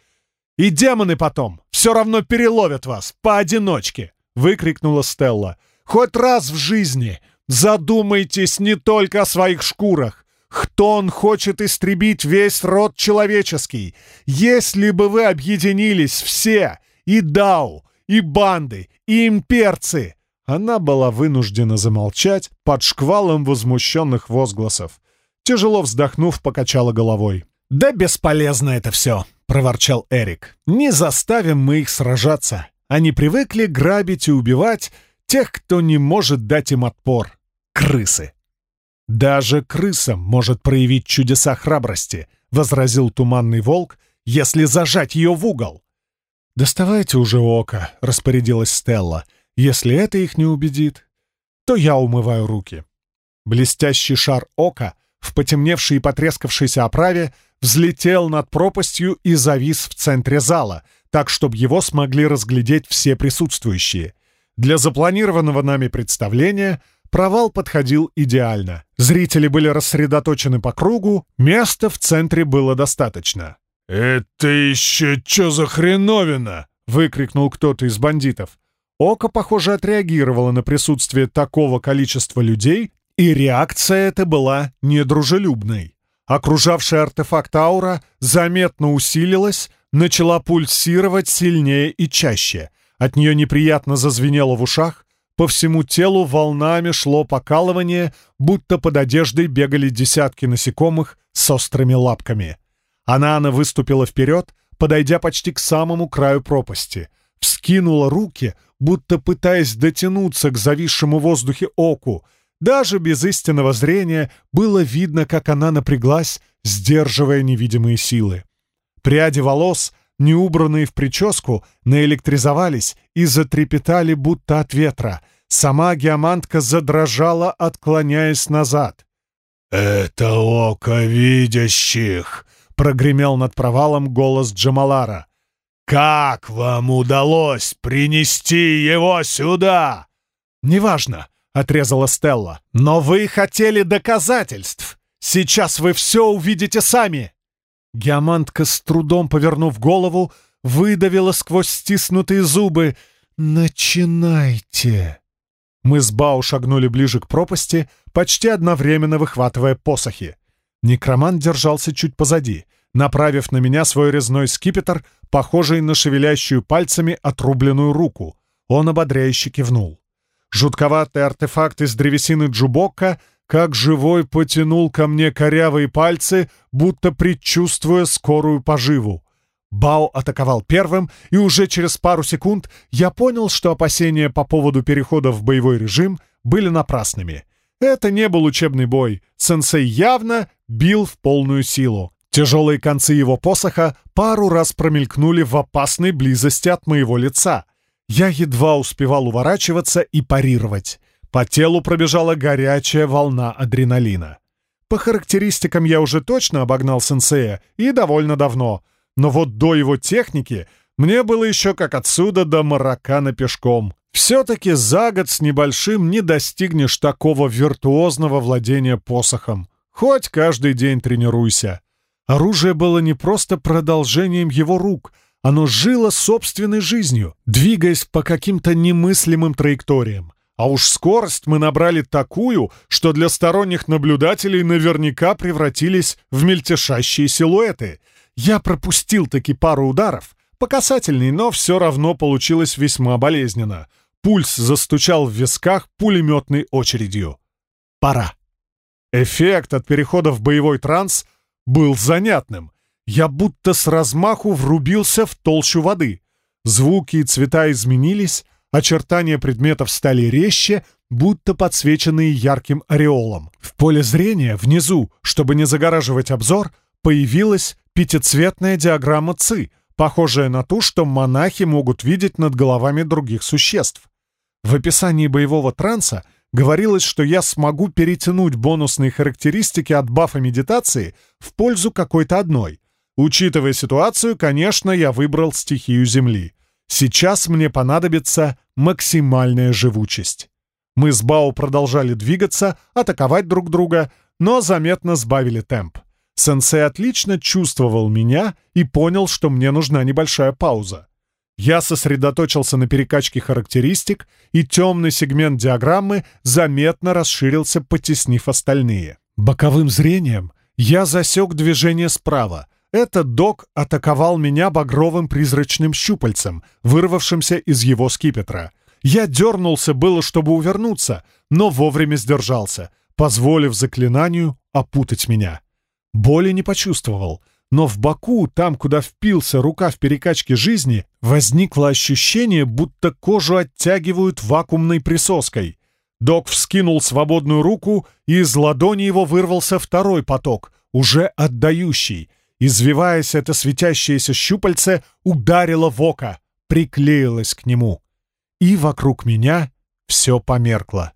И демоны потом все равно переловят вас, поодиночке!» — выкрикнула Стелла. «Хоть раз в жизни задумайтесь не только о своих шкурах. Хтон хочет истребить весь род человеческий. Если бы вы объединились все, и Дау, и банды, и имперцы!» Она была вынуждена замолчать под шквалом возмущенных возгласов. Тяжело вздохнув, покачала головой. «Да бесполезно это все!» — проворчал Эрик. «Не заставим мы их сражаться. Они привыкли грабить и убивать тех, кто не может дать им отпор. Крысы!» «Даже крыса может проявить чудеса храбрости», — возразил туманный волк, «если зажать ее в угол». «Доставайте уже око», — распорядилась Стелла. «Если это их не убедит, то я умываю руки». Блестящий шар ока в потемневшей и потрескавшейся оправе взлетел над пропастью и завис в центре зала, так, чтобы его смогли разглядеть все присутствующие. Для запланированного нами представления провал подходил идеально. Зрители были рассредоточены по кругу, места в центре было достаточно. «Это еще что за хреновина?» — выкрикнул кто-то из бандитов. Око, похоже, отреагировало на присутствие такого количества людей, и реакция эта была недружелюбной. Окружавшая артефакт аура заметно усилилась, начала пульсировать сильнее и чаще. От нее неприятно зазвенело в ушах, по всему телу волнами шло покалывание, будто под одеждой бегали десятки насекомых с острыми лапками. Анана выступила вперед, подойдя почти к самому краю пропасти. Вскинула руки, будто пытаясь дотянуться к зависшему в воздухе оку — даже без истинного зрения было видно, как она напряглась, сдерживая невидимые силы. Пряди волос, не убранные в прическу, наэлектризовались и затрепетали, будто от ветра. Сама геомантка задрожала, отклоняясь назад. «Это око видящих!» — прогремел над провалом голос Джамалара. «Как вам удалось принести его сюда?» «Неважно отрезала Стелла. «Но вы хотели доказательств! Сейчас вы все увидите сами!» Геомантка, с трудом повернув голову, выдавила сквозь стиснутые зубы. «Начинайте!» Мы с Бау шагнули ближе к пропасти, почти одновременно выхватывая посохи. Некромант держался чуть позади, направив на меня свой резной скипетр, похожий на шевелящую пальцами отрубленную руку. Он ободряюще кивнул. Жутковатый артефакт из древесины Джубокка, как живой потянул ко мне корявые пальцы, будто предчувствуя скорую поживу. Бао атаковал первым, и уже через пару секунд я понял, что опасения по поводу перехода в боевой режим были напрасными. Это не был учебный бой. Сенсей явно бил в полную силу. Тяжелые концы его посоха пару раз промелькнули в опасной близости от моего лица — я едва успевал уворачиваться и парировать. По телу пробежала горячая волна адреналина. По характеристикам я уже точно обогнал сенсея, и довольно давно. Но вот до его техники мне было еще как отсюда до Маракана пешком. Все-таки за год с небольшим не достигнешь такого виртуозного владения посохом. Хоть каждый день тренируйся. Оружие было не просто продолжением его рук — оно жило собственной жизнью, двигаясь по каким-то немыслимым траекториям. А уж скорость мы набрали такую, что для сторонних наблюдателей наверняка превратились в мельтешащие силуэты. Я пропустил таки пару ударов, по касательной, но все равно получилось весьма болезненно. Пульс застучал в висках пулеметной очередью. Пора. Эффект от перехода в боевой транс был занятным. Я будто с размаху врубился в толщу воды. Звуки и цвета изменились, очертания предметов стали резче, будто подсвеченные ярким ореолом. В поле зрения, внизу, чтобы не загораживать обзор, появилась пятицветная диаграмма ЦИ, похожая на ту, что монахи могут видеть над головами других существ. В описании боевого транса говорилось, что я смогу перетянуть бонусные характеристики от бафа медитации в пользу какой-то одной, Учитывая ситуацию, конечно, я выбрал стихию Земли. Сейчас мне понадобится максимальная живучесть. Мы с Бао продолжали двигаться, атаковать друг друга, но заметно сбавили темп. Сенсей отлично чувствовал меня и понял, что мне нужна небольшая пауза. Я сосредоточился на перекачке характеристик, и темный сегмент диаграммы заметно расширился, потеснив остальные. Боковым зрением я засек движение справа — этот док атаковал меня багровым призрачным щупальцем, вырвавшимся из его скипетра. Я дернулся было, чтобы увернуться, но вовремя сдержался, позволив заклинанию опутать меня. Боли не почувствовал, но в боку, там, куда впился рука в перекачке жизни, возникло ощущение, будто кожу оттягивают вакуумной присоской. Док вскинул свободную руку, и из ладони его вырвался второй поток, уже отдающий — Извиваясь, это светящееся щупальце ударило в око, приклеилось к нему. И вокруг меня все померкло.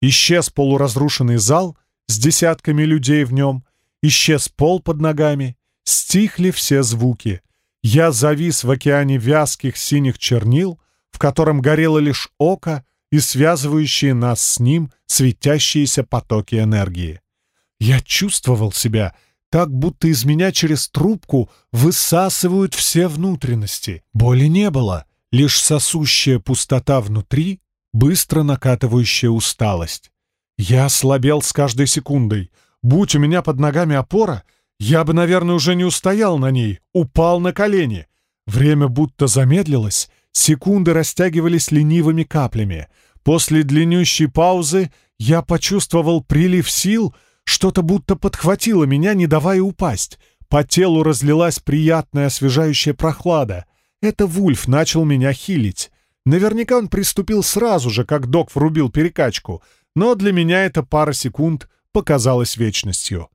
Исчез полуразрушенный зал с десятками людей в нем, исчез пол под ногами, стихли все звуки. Я завис в океане вязких синих чернил, в котором горело лишь око и связывающие нас с ним светящиеся потоки энергии. Я чувствовал себя так будто из меня через трубку высасывают все внутренности. Боли не было, лишь сосущая пустота внутри, быстро накатывающая усталость. Я слабел с каждой секундой. Будь у меня под ногами опора, я бы, наверное, уже не устоял на ней, упал на колени. Время будто замедлилось, секунды растягивались ленивыми каплями. После длиннющей паузы я почувствовал прилив сил, что-то будто подхватило меня, не давая упасть. По телу разлилась приятная освежающая прохлада. Это Вульф начал меня хилить. Наверняка он приступил сразу же, как док врубил перекачку, но для меня эта пара секунд показалась вечностью.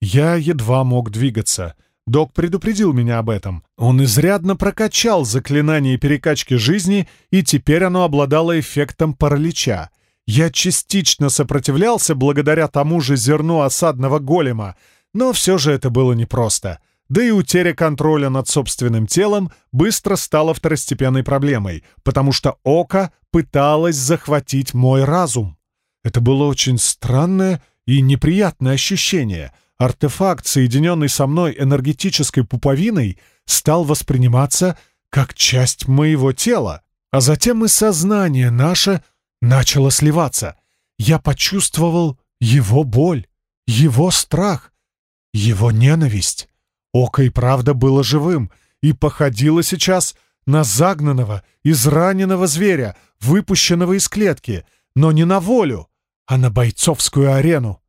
Я едва мог двигаться. Док предупредил меня об этом. Он изрядно прокачал заклинание перекачки жизни, и теперь оно обладало эффектом паралича. Я частично сопротивлялся благодаря тому же зерну осадного голема, но все же это было непросто — да и утеря контроля над собственным телом быстро стала второстепенной проблемой, потому что Ока пыталась захватить мой разум. Это было очень странное и неприятное ощущение. Артефакт, соединенный со мной энергетической пуповиной, стал восприниматься как часть моего тела. А затем и сознание наше начало сливаться. Я почувствовал его боль, его страх, его ненависть. Око и правда было живым и походило сейчас на загнанного, израненного зверя, выпущенного из клетки, но не на волю, а на бойцовскую арену.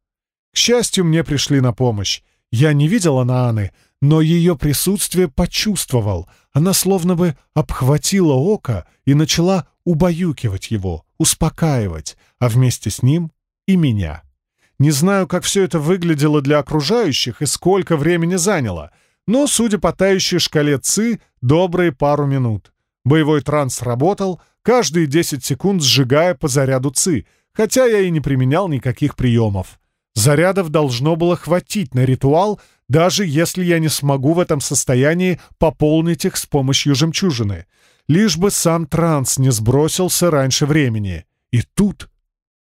К счастью, мне пришли на помощь. Я не видел Анааны, но ее присутствие почувствовал. Она словно бы обхватила око и начала убаюкивать его, успокаивать, а вместе с ним и меня. Не знаю, как все это выглядело для окружающих и сколько времени заняло, но, судя по тающей шкале ЦИ, добрые пару минут. Боевой транс работал, каждые 10 секунд сжигая по заряду ЦИ, хотя я и не применял никаких приемов. Зарядов должно было хватить на ритуал, даже если я не смогу в этом состоянии пополнить их с помощью жемчужины. Лишь бы сам транс не сбросился раньше времени. И тут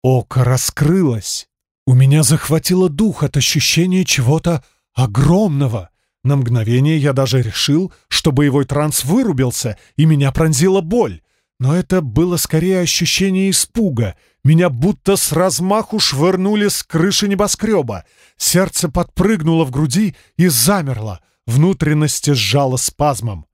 око раскрылось. У меня захватило дух от ощущения чего-то огромного. На мгновение я даже решил, что боевой транс вырубился, и меня пронзила боль. Но это было скорее ощущение испуга. Меня будто с размаху швырнули с крыши небоскреба. Сердце подпрыгнуло в груди и замерло. Внутренности сжало спазмом.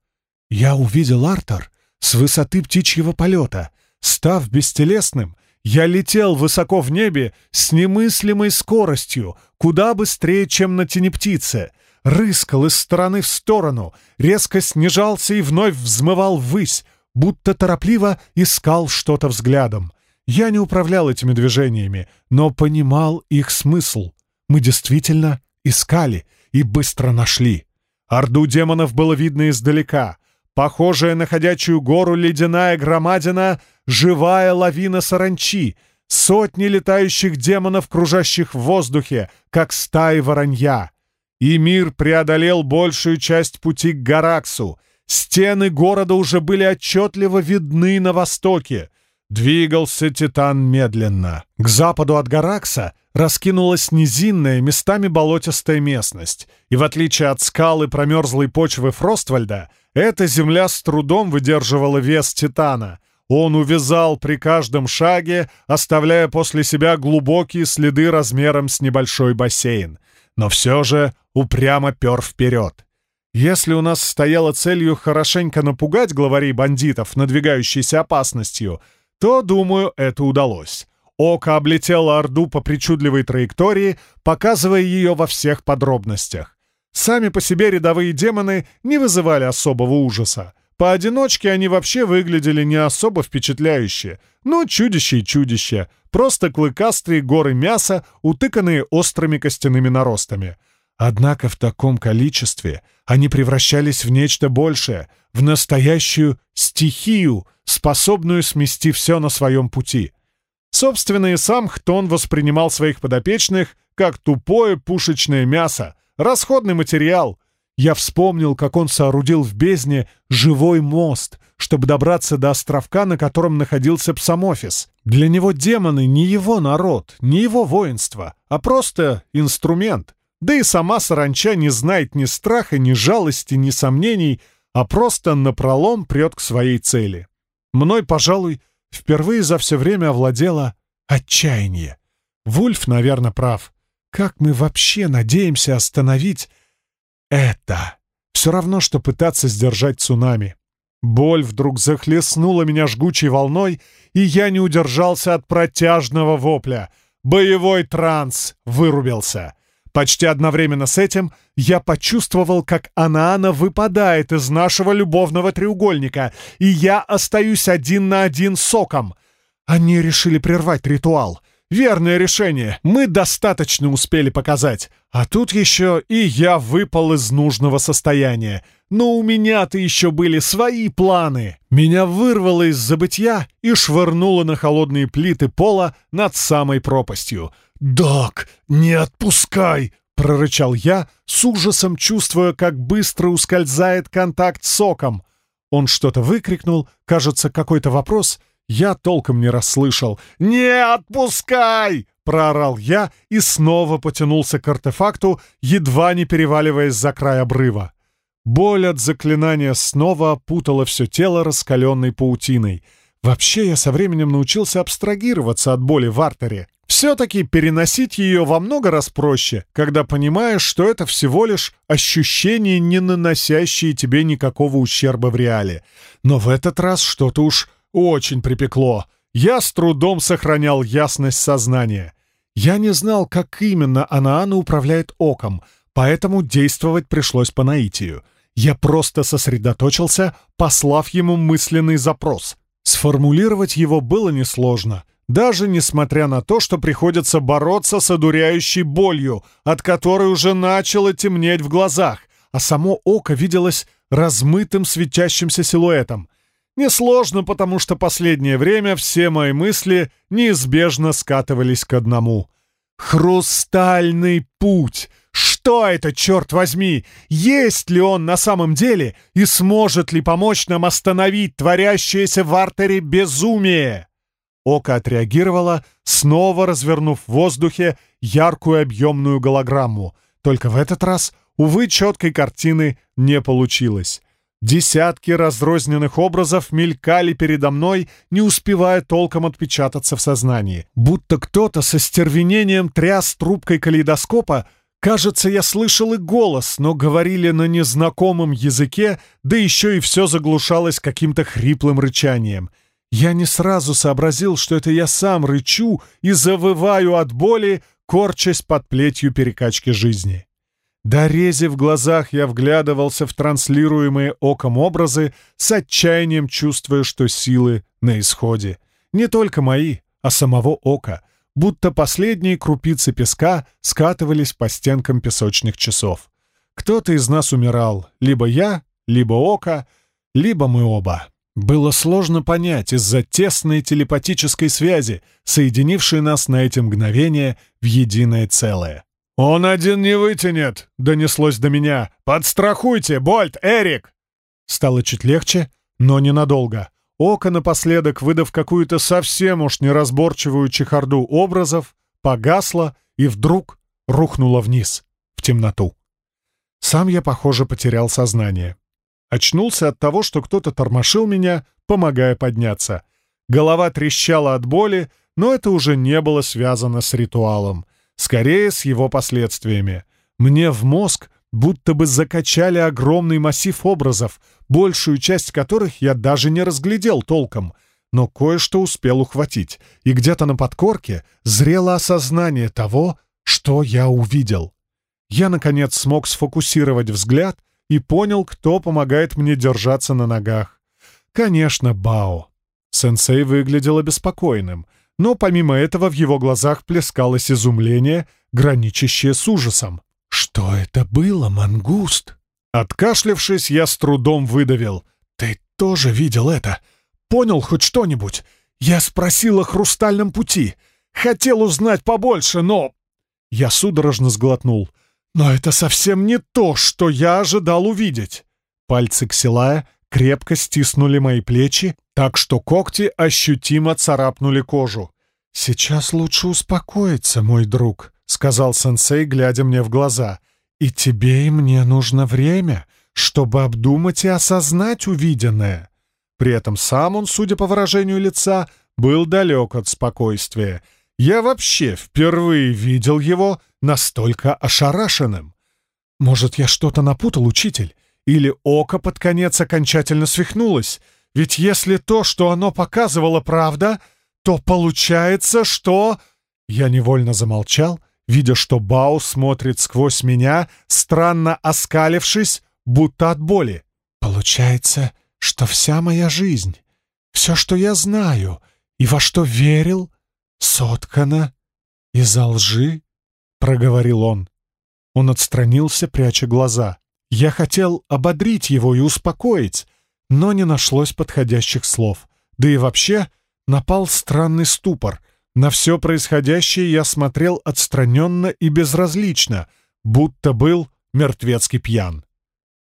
Я увидел Артер с высоты птичьего полета. Став бестелесным, я летел высоко в небе с немыслимой скоростью, куда быстрее, чем на тени птицы. Рыскал из стороны в сторону, резко снижался и вновь взмывал ввысь, будто торопливо искал что-то взглядом. Я не управлял этими движениями, но понимал их смысл. Мы действительно искали и быстро нашли. Орду демонов было видно издалека. Похожая на ходячую гору ледяная громадина — живая лавина саранчи, сотни летающих демонов, кружащих в воздухе, как стаи воронья. И мир преодолел большую часть пути к Гараксу. Стены города уже были отчетливо видны на востоке. Двигался Титан медленно. К западу от Гаракса раскинулась низинная, местами болотистая местность, и в отличие от скалы промерзлой почвы Фроствальда, эта земля с трудом выдерживала вес Титана — он увязал при каждом шаге, оставляя после себя глубокие следы размером с небольшой бассейн. Но все же упрямо пер вперед. Если у нас стояла целью хорошенько напугать главарей бандитов, надвигающейся опасностью, то, думаю, это удалось. Око облетело Орду по причудливой траектории, показывая ее во всех подробностях. Сами по себе рядовые демоны не вызывали особого ужаса. Поодиночке они вообще выглядели не особо впечатляюще. Ну, чудище и чудище. Просто клыкастые горы мяса, утыканные острыми костяными наростами. Однако в таком количестве они превращались в нечто большее, в настоящую стихию, способную смести все на своем пути. Собственно, и сам Хтон воспринимал своих подопечных как тупое пушечное мясо, расходный материал — я вспомнил, как он соорудил в бездне живой мост, чтобы добраться до островка, на котором находился псамофис. Для него демоны не его народ, не его воинство, а просто инструмент. Да и сама саранча не знает ни страха, ни жалости, ни сомнений, а просто напролом прет к своей цели. Мной, пожалуй, впервые за все время овладело отчаяние. Вульф, наверное, прав. Как мы вообще надеемся остановить это? Все равно, что пытаться сдержать цунами. Боль вдруг захлестнула меня жгучей волной, и я не удержался от протяжного вопля. Боевой транс вырубился. Почти одновременно с этим я почувствовал, как Анаана выпадает из нашего любовного треугольника, и я остаюсь один на один с соком. Они решили прервать ритуал. Верное решение. Мы достаточно успели показать. А тут еще и я выпал из нужного состояния. Но у меня-то еще были свои планы. Меня вырвало из забытья и швырнуло на холодные плиты пола над самой пропастью. «Док, не отпускай!» — прорычал я, с ужасом чувствуя, как быстро ускользает контакт с соком. Он что-то выкрикнул, кажется, какой-то вопрос, я толком не расслышал. «Не отпускай!» — проорал я и снова потянулся к артефакту, едва не переваливаясь за край обрыва. Боль от заклинания снова опутала все тело раскаленной паутиной. Вообще я со временем научился абстрагироваться от боли в артере. Все-таки переносить ее во много раз проще, когда понимаешь, что это всего лишь ощущение, не наносящее тебе никакого ущерба в реале. Но в этот раз что-то уж очень припекло. Я с трудом сохранял ясность сознания. Я не знал, как именно Анаана управляет оком, поэтому действовать пришлось по наитию. Я просто сосредоточился, послав ему мысленный запрос. Сформулировать его было несложно, даже несмотря на то, что приходится бороться с одуряющей болью, от которой уже начало темнеть в глазах, а само око виделось размытым светящимся силуэтом — Несложно, потому что последнее время все мои мысли неизбежно скатывались к одному. «Хрустальный путь! Что это, черт возьми? Есть ли он на самом деле и сможет ли помочь нам остановить творящееся в артере безумие?» Око отреагировало, снова развернув в воздухе яркую объемную голограмму. Только в этот раз, увы, четкой картины не получилось. Десятки разрозненных образов мелькали передо мной, не успевая толком отпечататься в сознании. Будто кто-то со стервенением тряс трубкой калейдоскопа. Кажется, я слышал и голос, но говорили на незнакомом языке, да еще и все заглушалось каким-то хриплым рычанием. Я не сразу сообразил, что это я сам рычу и завываю от боли, корчась под плетью перекачки жизни. До рези в глазах я вглядывался в транслируемые оком образы, с отчаянием чувствуя, что силы на исходе. Не только мои, а самого ока, будто последние крупицы песка скатывались по стенкам песочных часов. Кто-то из нас умирал, либо я, либо око, либо мы оба. Было сложно понять из-за тесной телепатической связи, соединившей нас на эти мгновения в единое целое. «Он один не вытянет!» — донеслось до меня. «Подстрахуйте, Больт, Эрик!» Стало чуть легче, но ненадолго. Око напоследок, выдав какую-то совсем уж неразборчивую чехарду образов, погасло и вдруг рухнуло вниз, в темноту. Сам я, похоже, потерял сознание. Очнулся от того, что кто-то тормошил меня, помогая подняться. Голова трещала от боли, но это уже не было связано с ритуалом скорее с его последствиями. Мне в мозг будто бы закачали огромный массив образов, большую часть которых я даже не разглядел толком, но кое-что успел ухватить, и где-то на подкорке зрело осознание того, что я увидел. Я, наконец, смог сфокусировать взгляд и понял, кто помогает мне держаться на ногах. Конечно, Бао. Сенсей выглядел обеспокоенным — но помимо этого в его глазах плескалось изумление, граничащее с ужасом. «Что это было, мангуст?» Откашлявшись, я с трудом выдавил. «Ты тоже видел это? Понял хоть что-нибудь? Я спросил о хрустальном пути. Хотел узнать побольше, но...» Я судорожно сглотнул. «Но это совсем не то, что я ожидал увидеть!» Пальцы Ксилая крепко стиснули мои плечи, так что когти ощутимо царапнули кожу. «Сейчас лучше успокоиться, мой друг», — сказал сенсей, глядя мне в глаза. «И тебе и мне нужно время, чтобы обдумать и осознать увиденное». При этом сам он, судя по выражению лица, был далек от спокойствия. Я вообще впервые видел его настолько ошарашенным. Может, я что-то напутал, учитель? Или око под конец окончательно свихнулось? Ведь если то, что оно показывало, правда, то получается, что...» Я невольно замолчал, видя, что Бау смотрит сквозь меня, странно оскалившись, будто от боли. «Получается, что вся моя жизнь, все, что я знаю и во что верил, соткано из-за лжи?» — проговорил он. Он отстранился, пряча глаза. Я хотел ободрить его и успокоить, но не нашлось подходящих слов. Да и вообще напал странный ступор. На все происходящее я смотрел отстраненно и безразлично, будто был мертвецкий пьян.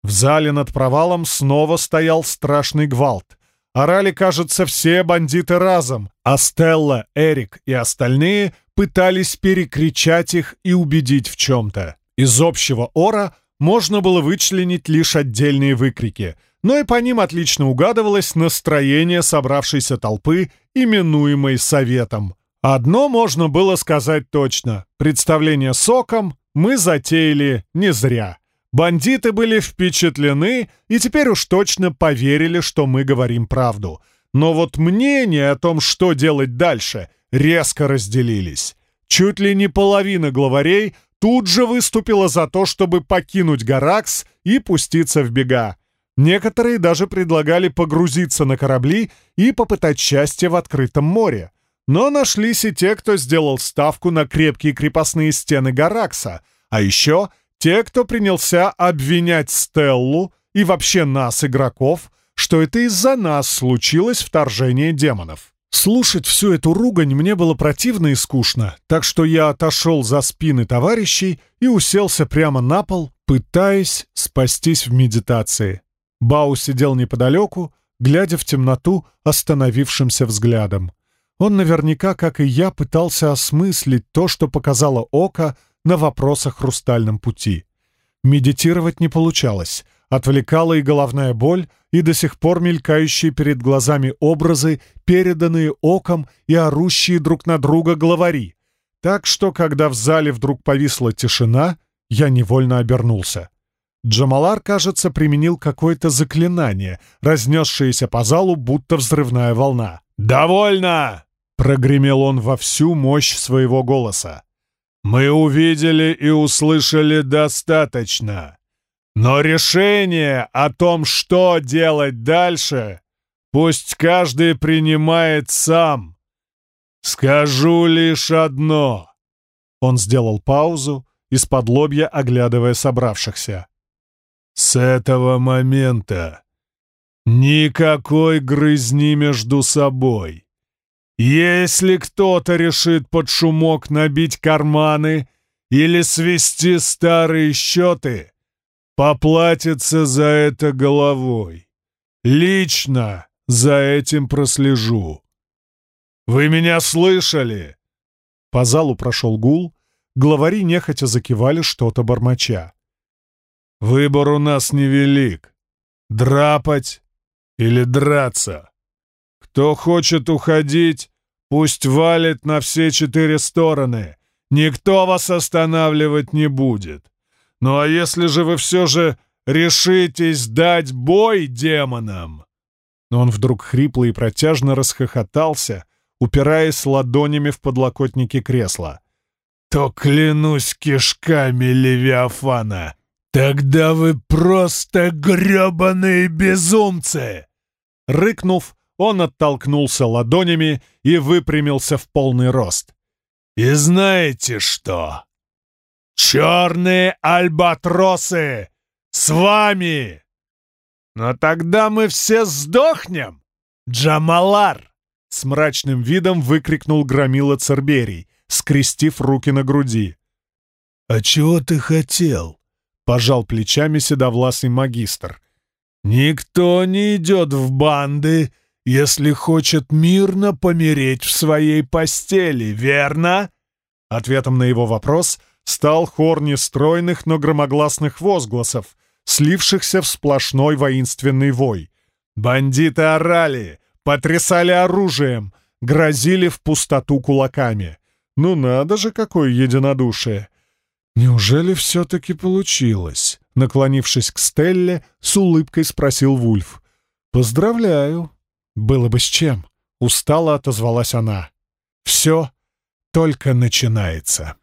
В зале над провалом снова стоял страшный гвалт. Орали, кажется, все бандиты разом, а Стелла, Эрик и остальные пытались перекричать их и убедить в чем-то. Из общего ора можно было вычленить лишь отдельные выкрики — но и по ним отлично угадывалось настроение собравшейся толпы, именуемой Советом. Одно можно было сказать точно. Представление соком мы затеяли не зря. Бандиты были впечатлены и теперь уж точно поверили, что мы говорим правду. Но вот мнения о том, что делать дальше, резко разделились. Чуть ли не половина главарей тут же выступила за то, чтобы покинуть Гаракс и пуститься в бега. Некоторые даже предлагали погрузиться на корабли и попытать счастье в открытом море. Но нашлись и те, кто сделал ставку на крепкие крепостные стены Гаракса, а еще те, кто принялся обвинять Стеллу и вообще нас, игроков, что это из-за нас случилось вторжение демонов. Слушать всю эту ругань мне было противно и скучно, так что я отошел за спины товарищей и уселся прямо на пол, пытаясь спастись в медитации. Бау сидел неподалеку, глядя в темноту остановившимся взглядом. Он наверняка, как и я, пытался осмыслить то, что показало око на вопросах хрустальном пути. Медитировать не получалось. Отвлекала и головная боль, и до сих пор мелькающие перед глазами образы, переданные оком и орущие друг на друга главари. Так что, когда в зале вдруг повисла тишина, я невольно обернулся. Джамалар, кажется, применил какое-то заклинание, разнесшееся по залу, будто взрывная волна. «Довольно!» — прогремел он во всю мощь своего голоса. «Мы увидели и услышали достаточно. Но решение о том, что делать дальше, пусть каждый принимает сам. Скажу лишь одно». Он сделал паузу, из-под лобья оглядывая собравшихся. С этого момента никакой грызни между собой. Если кто-то решит под шумок набить карманы или свести старые счеты, поплатится за это головой. Лично за этим прослежу. Вы меня слышали?» По залу прошел гул, главари нехотя закивали что-то бормоча. Выбор у нас невелик. Драпать или драться. Кто хочет уходить, пусть валит на все четыре стороны. Никто вас останавливать не будет. Ну а если же вы все же решитесь дать бой демонам...» Но он вдруг хрипло и протяжно расхохотался, упираясь ладонями в подлокотники кресла. «То клянусь кишками Левиафана, «Тогда вы просто грёбаные безумцы!» Рыкнув, он оттолкнулся ладонями и выпрямился в полный рост. «И знаете что? Черные альбатросы с вами! Но тогда мы все сдохнем! Джамалар!» С мрачным видом выкрикнул громила Церберий, скрестив руки на груди. «А чего ты хотел?» пожал плечами седовласый магистр. «Никто не идет в банды, если хочет мирно помереть в своей постели, верно?» Ответом на его вопрос стал хор нестройных, но громогласных возгласов, слившихся в сплошной воинственный вой. Бандиты орали, потрясали оружием, грозили в пустоту кулаками. Ну надо же, какое единодушие! Неужели все-таки получилось? Наклонившись к Стелле, с улыбкой спросил Вульф. «Поздравляю!» «Было бы с чем!» — устало отозвалась она. «Все только начинается!»